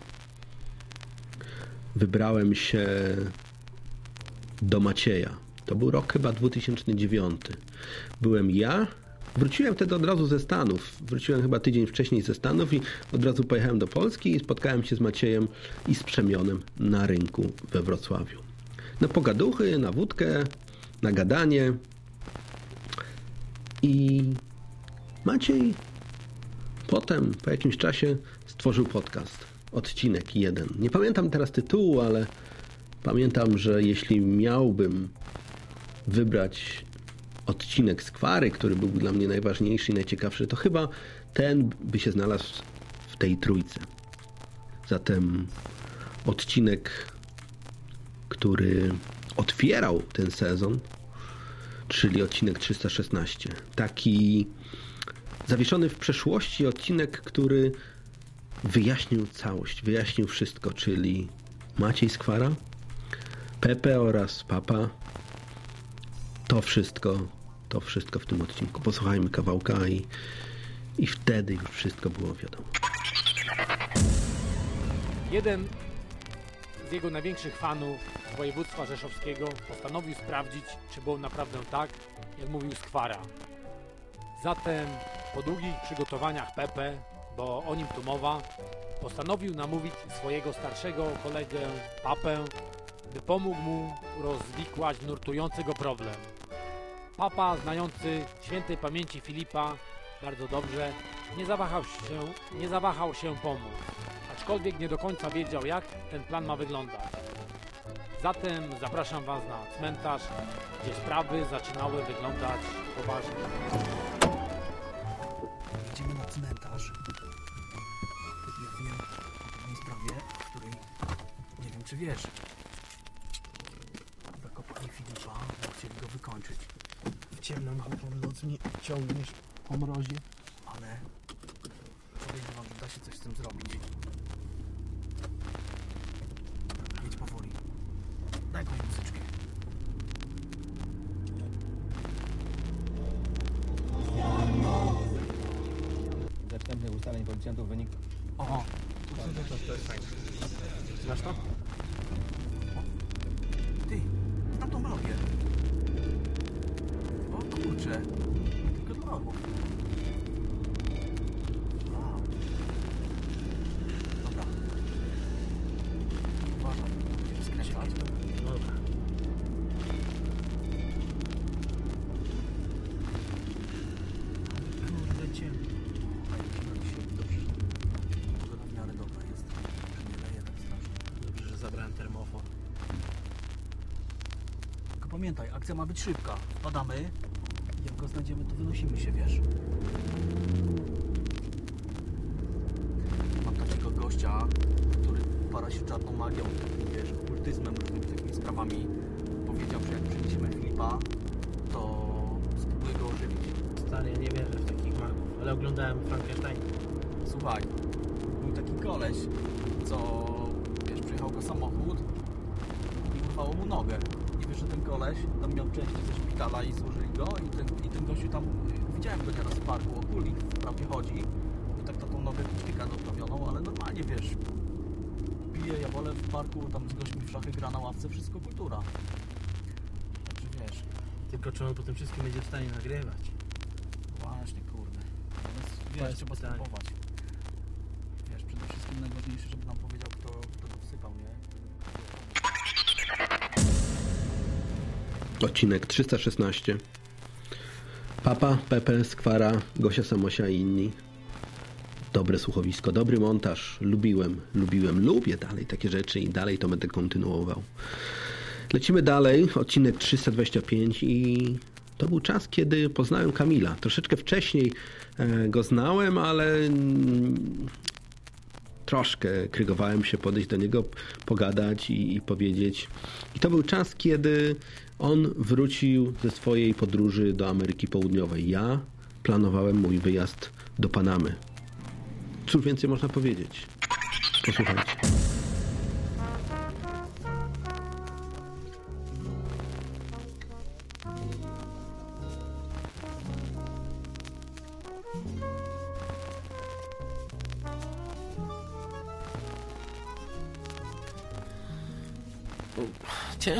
wybrałem się do Macieja. To był rok chyba 2009. Byłem ja. Wróciłem wtedy od razu ze Stanów. Wróciłem chyba tydzień wcześniej ze Stanów i od razu pojechałem do Polski i spotkałem się z Maciejem i z Przemionem na rynku we Wrocławiu. Na pogaduchy, na wódkę, na gadanie. I Maciej potem, po jakimś czasie, stworzył podcast. Odcinek jeden. Nie pamiętam teraz tytułu, ale Pamiętam, że jeśli miałbym wybrać odcinek Skwary, który był dla mnie najważniejszy i najciekawszy, to chyba ten by się znalazł w tej trójce. Zatem odcinek, który otwierał ten sezon, czyli odcinek 316. Taki zawieszony w przeszłości odcinek, który wyjaśnił całość, wyjaśnił wszystko, czyli Maciej Skwara, Pepe oraz Papa. To wszystko, to wszystko w tym odcinku. Posłuchajmy kawałka i, i wtedy już wszystko było wiadomo. Jeden z jego największych fanów województwa rzeszowskiego postanowił sprawdzić, czy było naprawdę tak, jak mówił Skwara. Zatem po długich przygotowaniach Pepe, bo o nim tu mowa, postanowił namówić swojego starszego kolegę Papę, by pomógł mu rozwikłać nurtujący go problem. Papa, znający świętej pamięci Filipa bardzo dobrze, nie zawahał się, nie zawahał się pomóc, aczkolwiek nie do końca wiedział, jak ten plan ma wyglądać. Zatem zapraszam Was na cmentarz, gdzie sprawy zaczynały wyglądać poważnie. Cmentarz. Ja wiem o pewnej sprawie, w której nie wiem czy wiesz. Zakopali Filipa, bo chcieli go wykończyć. W ciemną, chłopą noc mnie ciągniesz po mrozie, ale podejrzewam, że da się coś z tym zrobić. Akcja ma być szybka. Wpadamy. Jak go znajdziemy, to wynosimy się, wiesz. Mam takiego gościa, który para się czarną magią, wiesz, okultyzmem, różnymi takimi sprawami. Powiedział, że jak przyniesiemy Filipa, to spróbuję go ożywić. Stary, nie wierzę w takich magów, ale oglądałem Frankenstein. Słuchaj, był taki koleś, co, wiesz, przyjechał go samochód i urwało mu nogę. Ten koleś tam miał części ze szpitala i złożyli go i ten, i ten gościu tam, widziałem go nieraz w parku, okulnik prawie chodzi i tak na tą nogę ćwika doprawioną, ale normalnie, wiesz, pije, ja wolę w parku, tam z gośćmi w szachy gra na ławce, wszystko kultura. Także wiesz. Tylko czy on po tym wszystkim będzie w stanie nagrywać? Właśnie, kurde. Więc, wiesz, trzeba spróbować. Wiesz, przede wszystkim najważniejsze, żeby nam powiedział, kto, kto go wsypał, nie? Odcinek 316. Papa, Pepe, Skwara, Gosia Samosia i inni. Dobre słuchowisko, dobry montaż. Lubiłem, lubiłem, lubię dalej takie rzeczy i dalej to będę kontynuował. Lecimy dalej, odcinek 325 i to był czas, kiedy poznałem Kamila. Troszeczkę wcześniej e, go znałem, ale troszkę krygowałem się podejść do niego, pogadać i, i powiedzieć. I to był czas, kiedy on wrócił ze swojej podróży do Ameryki Południowej. Ja planowałem mój wyjazd do Panamy. Cóż więcej można powiedzieć? Posłuchajcie.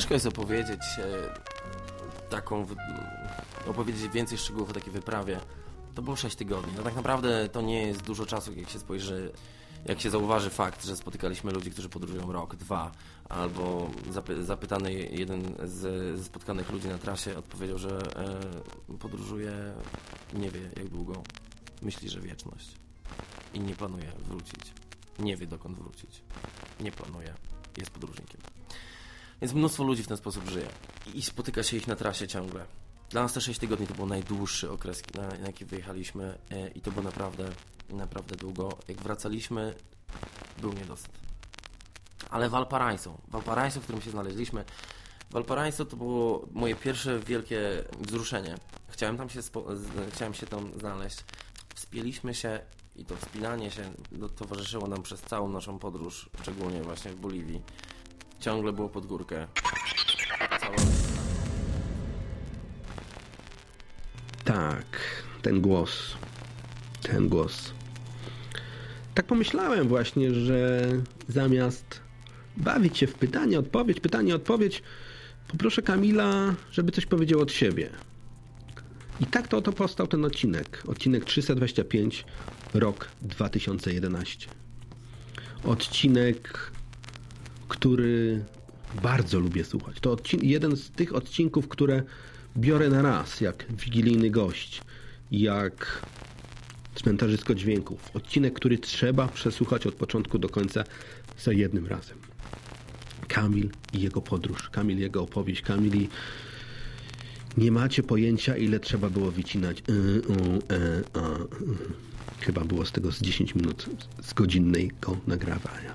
Ciężko jest opowiedzieć e, taką, opowiedzieć więcej szczegółów o takiej wyprawie. To było 6 tygodni. No tak naprawdę to nie jest dużo czasu, jak się spojrzy, jak się zauważy fakt, że spotykaliśmy ludzi, którzy podróżują rok, dwa, albo zapy, zapytany jeden z, ze spotkanych ludzi na trasie odpowiedział, że e, podróżuje, nie wie jak długo, myśli, że wieczność i nie planuje wrócić. Nie wie dokąd wrócić. Nie planuje. Jest podróżnikiem. Więc mnóstwo ludzi w ten sposób żyje i spotyka się ich na trasie ciągle. Dla nas te 6 tygodni to był najdłuższy okres, na, na jaki wyjechaliśmy e, i to było naprawdę, naprawdę długo. Jak wracaliśmy, był niedosyt. Ale Valparaiso, Valparaiso, w którym się znaleźliśmy, Valparaiso to było moje pierwsze wielkie wzruszenie. Chciałem tam się, chciałem się tam znaleźć. Wspięliśmy się i to wspinanie się towarzyszyło nam przez całą naszą podróż, szczególnie właśnie w Boliwii. Ciągle było pod górkę. Cała... Tak, ten głos. Ten głos. Tak pomyślałem właśnie, że zamiast bawić się w pytanie, odpowiedź, pytanie, odpowiedź, poproszę Kamila, żeby coś powiedział od siebie. I tak to oto powstał ten odcinek. Odcinek 325, rok 2011. Odcinek, który bardzo lubię słuchać. To jeden z tych odcinków, które biorę na raz, jak wigilijny gość, jak cmentarzysko dźwięków. Odcinek, który trzeba przesłuchać od początku do końca za jednym razem. Kamil i jego podróż, Kamil i jego opowieść, Kamil i nie macie pojęcia, ile trzeba było wycinać. Y, u, e, a, y. Chyba było z tego z 10 minut z godzinnego nagrawania.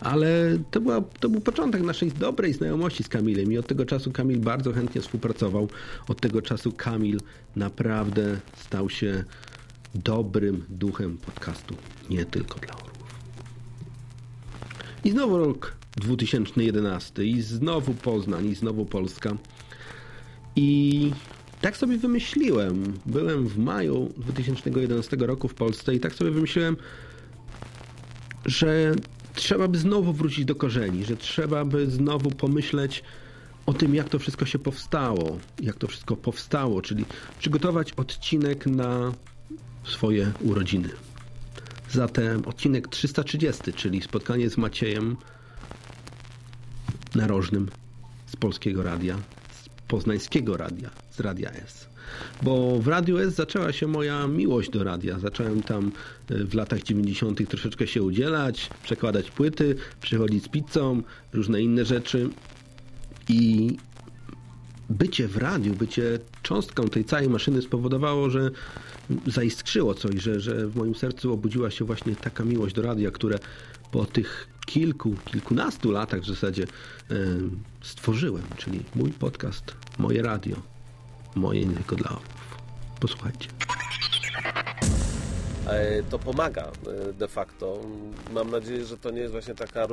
Ale to, była, to był początek naszej dobrej znajomości z Kamilem i od tego czasu Kamil bardzo chętnie współpracował. Od tego czasu Kamil naprawdę stał się dobrym duchem podcastu, nie tylko dla orłów. I znowu rok 2011 i znowu Poznań i znowu Polska. I tak sobie wymyśliłem. Byłem w maju 2011 roku w Polsce i tak sobie wymyśliłem, że trzeba by znowu wrócić do korzeni, że trzeba by znowu pomyśleć o tym, jak to wszystko się powstało, jak to wszystko powstało, czyli przygotować odcinek na swoje urodziny. Zatem odcinek 330, czyli spotkanie z Maciejem Narożnym z Polskiego Radia, z Poznańskiego Radia, z Radia S. Bo w Radiu S zaczęła się moja miłość do radia. Zacząłem tam e, w latach 90. troszeczkę się udzielać, przekładać płyty, przychodzić z pizzą, różne inne rzeczy. I bycie w radiu, bycie cząstką tej całej maszyny spowodowało, że zaiskrzyło coś, że, że w moim sercu obudziła się właśnie taka miłość do radia, które po tych kilku, kilkunastu latach w zasadzie e, stworzyłem, czyli mój podcast, moje radio, moje nie tylko dla orłów. Posłuchajcie. E, to pomaga e, de facto. Mam nadzieję, że to nie jest właśnie taka,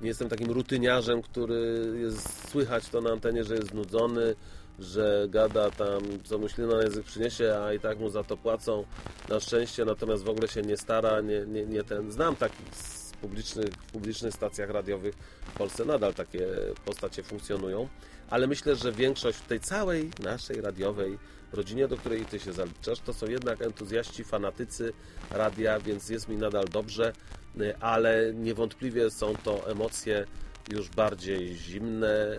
nie jestem takim rutyniarzem, który jest słychać to na antenie, że jest znudzony, że gada tam, co myśli na język przyniesie, a i tak mu za to płacą na szczęście, natomiast w ogóle się nie stara, nie, nie, nie ten. Znam takich z publicznych, w publicznych stacjach radiowych w Polsce nadal takie postacie funkcjonują, ale myślę, że większość w tej całej naszej radiowej rodzinie, do której Ty się zaliczasz, to są jednak entuzjaści, fanatycy radia, więc jest mi nadal dobrze, y, ale niewątpliwie są to emocje już bardziej zimne,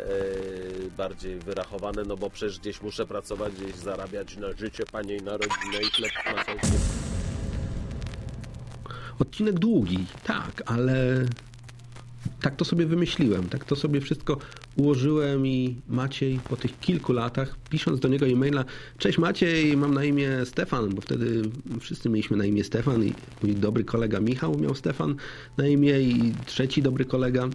y, bardziej wyrachowane, no bo przecież gdzieś muszę pracować, gdzieś zarabiać na życie, panie i na rodzinę i chleb na dzień. Odcinek długi, tak, ale tak to sobie wymyśliłem, tak to sobie wszystko ułożyłem i Maciej po tych kilku latach, pisząc do niego e-maila, cześć Maciej, mam na imię Stefan, bo wtedy wszyscy mieliśmy na imię Stefan i mój dobry kolega Michał miał Stefan na imię i trzeci dobry kolega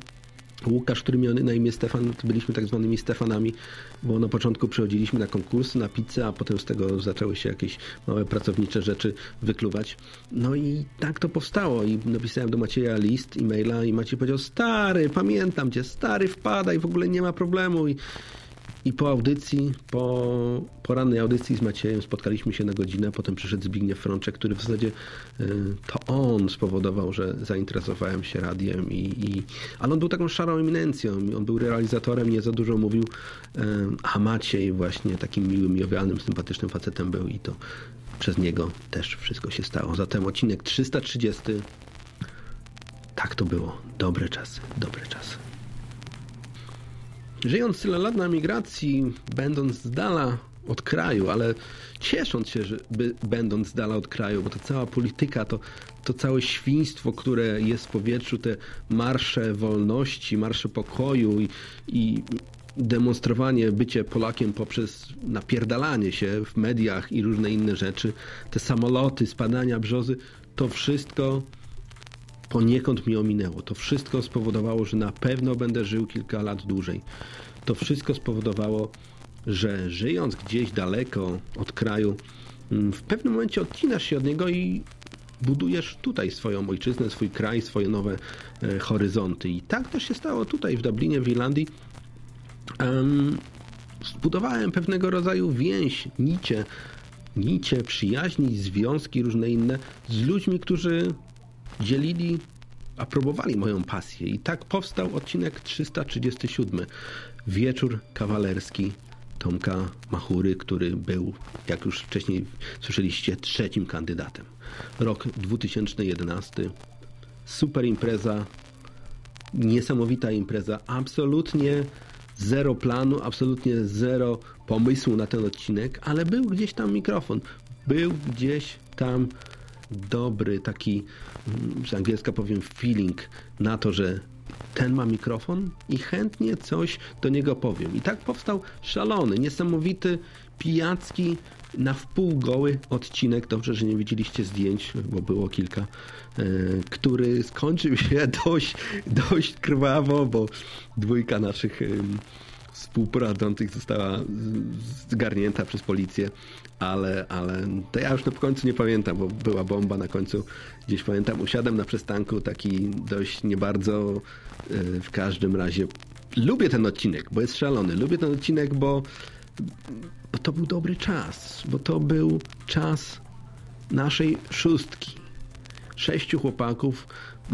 Łukasz, który miał na imię Stefan, to byliśmy tak zwanymi Stefanami, bo na początku przychodziliśmy na konkursy, na pizzę, a potem z tego zaczęły się jakieś małe pracownicze rzeczy wykluwać. No i tak to powstało i napisałem do Macieja list, e-maila i Maciej powiedział, stary, pamiętam cię, stary, wpadaj, w ogóle nie ma problemu i i po audycji, po porannej audycji z Maciejem spotkaliśmy się na godzinę, potem przyszedł Zbigniew Frączek, który w zasadzie y, to on spowodował, że zainteresowałem się radiem i, i ale on był taką szarą eminencją, on był realizatorem, nie za dużo mówił, y, a Maciej właśnie takim miłym, jowialnym, sympatycznym facetem był i to przez niego też wszystko się stało. Zatem odcinek 330 tak to było. Dobre czasy, dobre czasy. Żyjąc tyle lat na emigracji, będąc z dala od kraju, ale ciesząc się, że by, będąc z dala od kraju, bo ta cała polityka, to, to całe świństwo, które jest w powietrzu, te marsze wolności, marsze pokoju i, i demonstrowanie, bycie Polakiem poprzez napierdalanie się w mediach i różne inne rzeczy, te samoloty, spadania brzozy, to wszystko poniekąd mi ominęło. To wszystko spowodowało, że na pewno będę żył kilka lat dłużej. To wszystko spowodowało, że żyjąc gdzieś daleko od kraju, mm, w pewnym momencie odcinasz się od niego i budujesz tutaj swoją ojczyznę, swój kraj, swoje nowe e, horyzonty. I tak też się stało tutaj w Dublinie, w Irlandii. Um, zbudowałem pewnego rodzaju więź, nicie, nicie przyjaźni, związki różne inne z ludźmi, którzy dzielili, aprobowali moją pasję. I tak powstał odcinek 337. Wieczór kawalerski Tomka Machury, który był, jak już wcześniej słyszeliście, trzecim kandydatem. Rok 2011. Super impreza, niesamowita impreza, absolutnie zero planu, absolutnie zero pomysłu na ten odcinek, ale był gdzieś tam mikrofon, był gdzieś tam dobry taki, z angielska powiem, feeling na to, że ten ma mikrofon i chętnie coś do niego powiem. I tak powstał szalony, niesamowity, pijacki, na wpół goły odcinek, dobrze, że nie widzieliście zdjęć, bo było kilka, e, który skończył się dość, dość krwawo, bo dwójka naszych współprowadzących została zgarnięta przez policję, ale, ale to ja już na końcu nie pamiętam, bo była bomba na końcu. Gdzieś pamiętam, usiadłem na przystanku taki dość nie bardzo e, w każdym razie. Lubię ten odcinek, bo jest szalony. Lubię ten odcinek, bo, bo to był dobry czas, bo to był czas naszej szóstki. Sześciu chłopaków,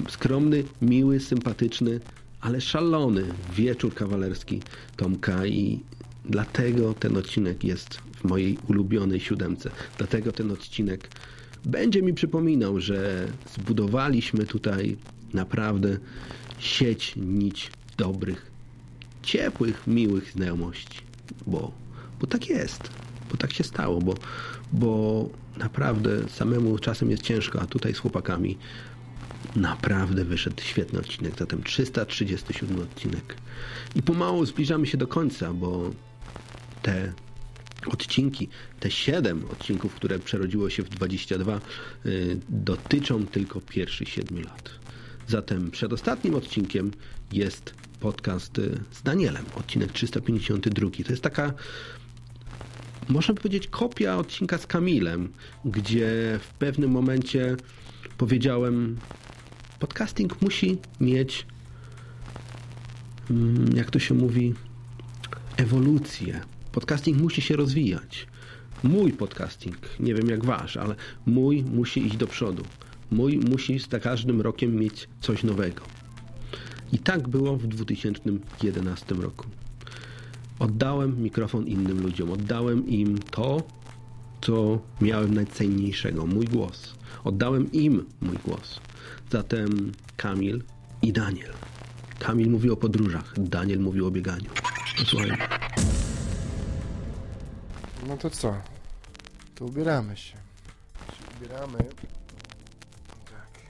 skromny, miły, sympatyczny, ale szalony wieczór kawalerski Tomka i dlatego ten odcinek jest w mojej ulubionej siódemce. Dlatego ten odcinek będzie mi przypominał, że zbudowaliśmy tutaj naprawdę sieć nić dobrych, ciepłych, miłych znajomości. Bo, bo tak jest. Bo tak się stało, bo, bo naprawdę samemu czasem jest ciężko, a tutaj z chłopakami naprawdę wyszedł świetny odcinek. Zatem 337 odcinek. I pomału zbliżamy się do końca, bo te odcinki, te 7 odcinków, które przerodziło się w 22, y, dotyczą tylko pierwszych 7 lat. Zatem przedostatnim odcinkiem jest podcast y, z Danielem, odcinek 352. To jest taka można powiedzieć kopia odcinka z Kamilem, gdzie w pewnym momencie powiedziałem podcasting musi mieć mm, jak to się mówi ewolucję. Podcasting musi się rozwijać. Mój podcasting, nie wiem jak wasz, ale mój musi iść do przodu. Mój musi za każdym rokiem mieć coś nowego. I tak było w 2011 roku. Oddałem mikrofon innym ludziom. Oddałem im to, co miałem najcenniejszego, mój głos. Oddałem im mój głos. Zatem Kamil i Daniel. Kamil mówił o podróżach, Daniel mówił o bieganiu. Posłuchaj. No to co? To ubieramy się. Się ubieramy. Tak.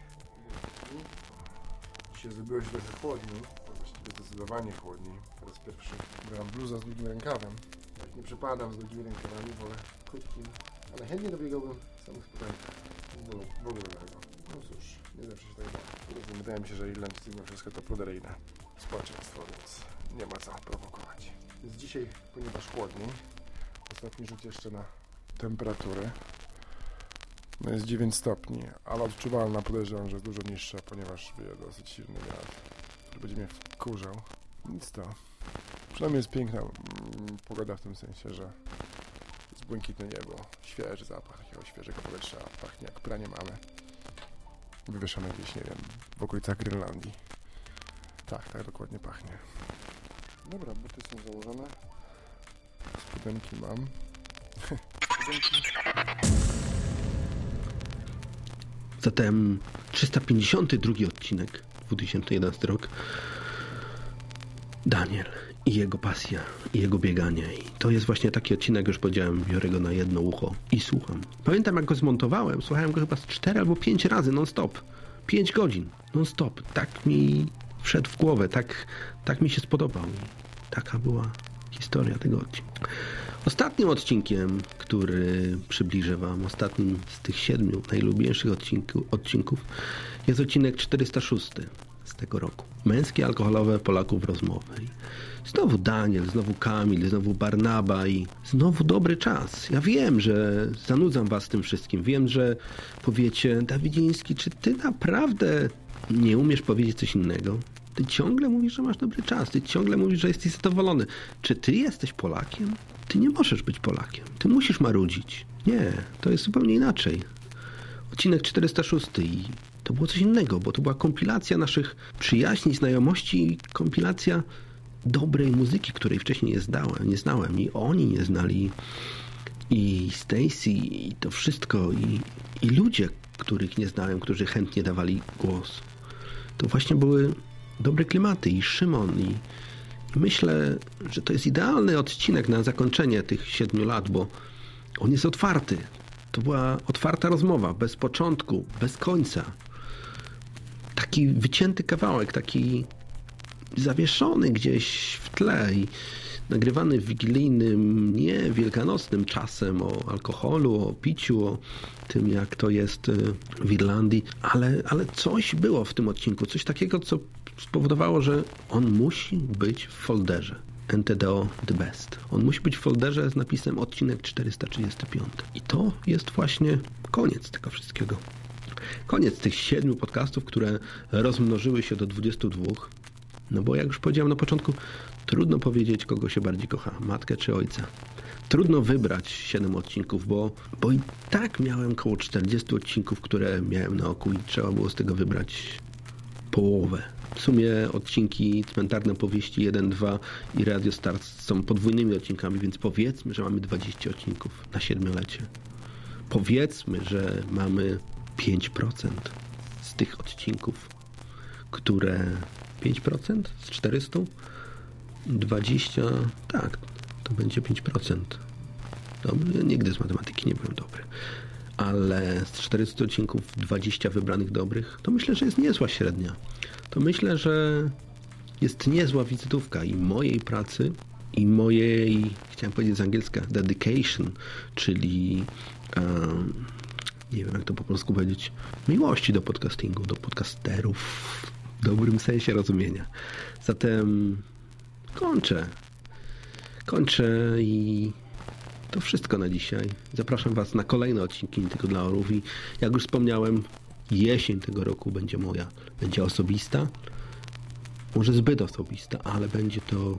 Dzisiaj zrobiło się trochę chłodniej. Właściwie zdecydowanie chłodniej. Po raz pierwszy brałem bluza z długim rękawem. Jak nie przepadam z długimi rękawami, wolę krótkim. Ale chętnie dobiegałbym samych spodenkach. No, w ogóle tego. No cóż, nie zawsze się tak da. Wydaje mi się, że Irlandczycy mimo wszystko to pruderyjne społeczeństwo, więc nie ma co prowokować. Jest dzisiaj, ponieważ chłodniej, Ostatni rzut jeszcze na temperaturę. No jest 9 stopni, ale odczuwalna podejrzewam, że jest dużo niższa, ponieważ wieje dosyć silny wiatr, który będzie mnie wkurzał. Nic to. Przynajmniej jest piękna mm, pogoda w tym sensie, że jest błękitne niebo, świeży zapach takiego świeżego powietrza, pachnie jak pranie mamy. Wywieszone gdzieś, nie wiem, w okolicach Grenlandii. Tak, tak dokładnie pachnie. Dobra, buty są założone. Spodenki mam. Zatem 352 odcinek, 2011 rok. Daniel i jego pasja, i jego bieganie. I to jest właśnie taki odcinek, już powiedziałem, biorę go na jedno ucho i słucham. Pamiętam, jak go zmontowałem, słuchałem go chyba z 4 albo 5 razy non-stop. 5 godzin non-stop. Tak mi wszedł w głowę, tak, tak mi się spodobał. I taka była historia tego odcinka. Ostatnim odcinkiem, który przybliżę Wam, ostatnim z tych siedmiu najlubiejszych odcinku, odcinków, jest odcinek 406 z tego roku. Męskie alkoholowe Polaków rozmowy. Znowu Daniel, znowu Kamil, znowu Barnaba i znowu dobry czas. Ja wiem, że zanudzam Was tym wszystkim. Wiem, że powiecie, Dawidziński, czy Ty naprawdę nie umiesz powiedzieć coś innego? Ty ciągle mówisz, że masz dobry czas. Ty ciągle mówisz, że jesteś zadowolony. Czy Ty jesteś Polakiem? Ty nie możesz być Polakiem. Ty musisz marudzić. Nie, to jest zupełnie inaczej. Odcinek 406 i to było coś innego, bo to była kompilacja naszych przyjaźni, znajomości i kompilacja dobrej muzyki, której wcześniej nie znałem, nie znałem i oni nie znali i Stacy i to wszystko i, i ludzie, których nie znałem, którzy chętnie dawali głos. To właśnie były dobre klimaty i Szymon i, myślę, że to jest idealny odcinek na zakończenie tych siedmiu lat, bo on jest otwarty. To była otwarta rozmowa, bez początku, bez końca. Taki wycięty kawałek, taki zawieszony gdzieś w tle i nagrywany w wigilijnym, nie wielkanocnym czasem o alkoholu, o piciu, o tym jak to jest y, w Irlandii, ale, ale coś było w tym odcinku, coś takiego, co spowodowało, że on musi być w folderze. NTDO The Best. On musi być w folderze z napisem odcinek 435. I to jest właśnie koniec tego wszystkiego. Koniec tych siedmiu podcastów, które rozmnożyły się do 22. No bo jak już powiedziałem na początku, trudno powiedzieć, kogo się bardziej kocha, matkę czy ojca. Trudno wybrać 7 odcinków, bo, bo i tak miałem około 40 odcinków, które miałem na oku i trzeba było z tego wybrać połowę. W sumie odcinki Cmentarne Powieści 1, 2 i Radio Start są podwójnymi odcinkami, więc powiedzmy, że mamy 20 odcinków na siedmiolecie. Powiedzmy, że mamy 5% z tych odcinków, które 5% z 400? 20, tak, to będzie 5%. Dobrze, ja nigdy z matematyki nie byłem dobry. Ale z 400 odcinków 20 wybranych dobrych, to myślę, że jest niezła średnia. To myślę, że jest niezła wizytówka i mojej pracy, i mojej, chciałem powiedzieć z angielska, dedication, czyli um, nie wiem jak to po polsku powiedzieć, miłości do podcastingu, do podcasterów, w dobrym sensie rozumienia. Zatem kończę. Kończę i to wszystko na dzisiaj. Zapraszam Was na kolejne odcinki Nie tylko dla orów i jak już wspomniałem, jesień tego roku będzie moja. Będzie osobista. Może zbyt osobista, ale będzie to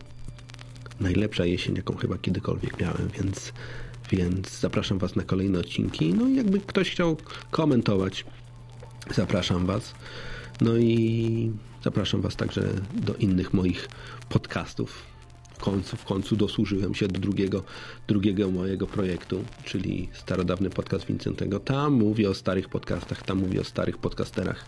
najlepsza jesień, jaką chyba kiedykolwiek miałem, więc, więc zapraszam Was na kolejne odcinki. No i jakby ktoś chciał komentować, zapraszam Was. No i zapraszam Was także do innych moich podcastów. Końcu, w końcu dosłużyłem się do drugiego, drugiego mojego projektu, czyli starodawny podcast Vincentego. Tam mówię o starych podcastach, tam mówię o starych podcasterach,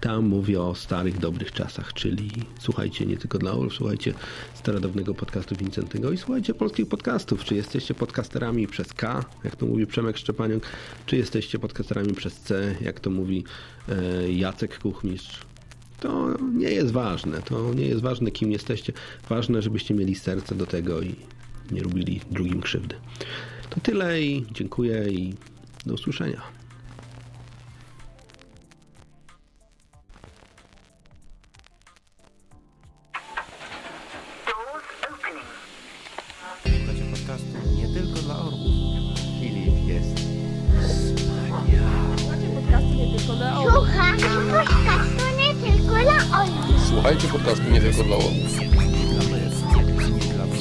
tam mówię o starych, dobrych czasach, czyli słuchajcie nie tylko dla orów, słuchajcie starodawnego podcastu Vincentego i słuchajcie polskich podcastów. Czy jesteście podcasterami przez K, jak to mówi Przemek Szczepaniuk, czy jesteście podcasterami przez C, jak to mówi e, Jacek Kuchmistrz. To nie jest ważne. To nie jest ważne, kim jesteście. Ważne, żebyście mieli serce do tego i nie robili drugim krzywdy. To tyle i dziękuję i do usłyszenia. Słuchajcie podcastu nie tylko dla orłów.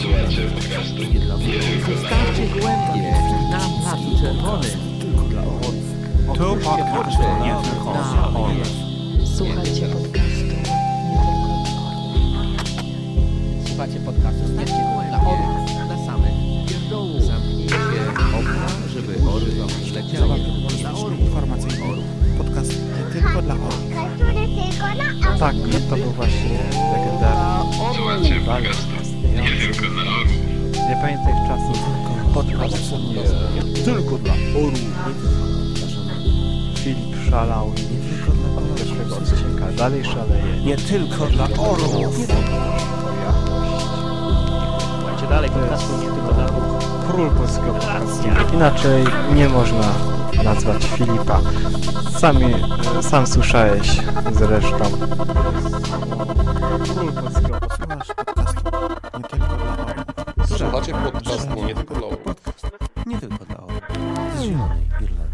Słuchajcie podcastu nie dla orłów. Zostawcie głębie na czerwonym. To podcast nie tylko dla. Słuchajcie podcastu. Słuchajcie podcastu nie tylko dla orłów, dla samych pierdołów. Zamknijcie okna, żeby nie leciały. Dla orłów. Informacyjny podcast nie tylko dla orłów. Tak, to był właśnie legendarny Słuchajcie Nie tylko dla orłów. Nie pamiętaj czasów. Podcast nie tylko dla orłów. Filip szalał od pierwszego odcinka. Dalej szaleje. Nie tylko dla orłów. Słuchajcie dalej podcastu nie tylko dla orłów. Król polskiego podcastu. Inaczej nie można nazwać Filipa. Sami, e, sam słyszałeś zresztą. Słuchacie podcastu nie tylko dla. Nie tylko dla. Z Zielonej Irlandii.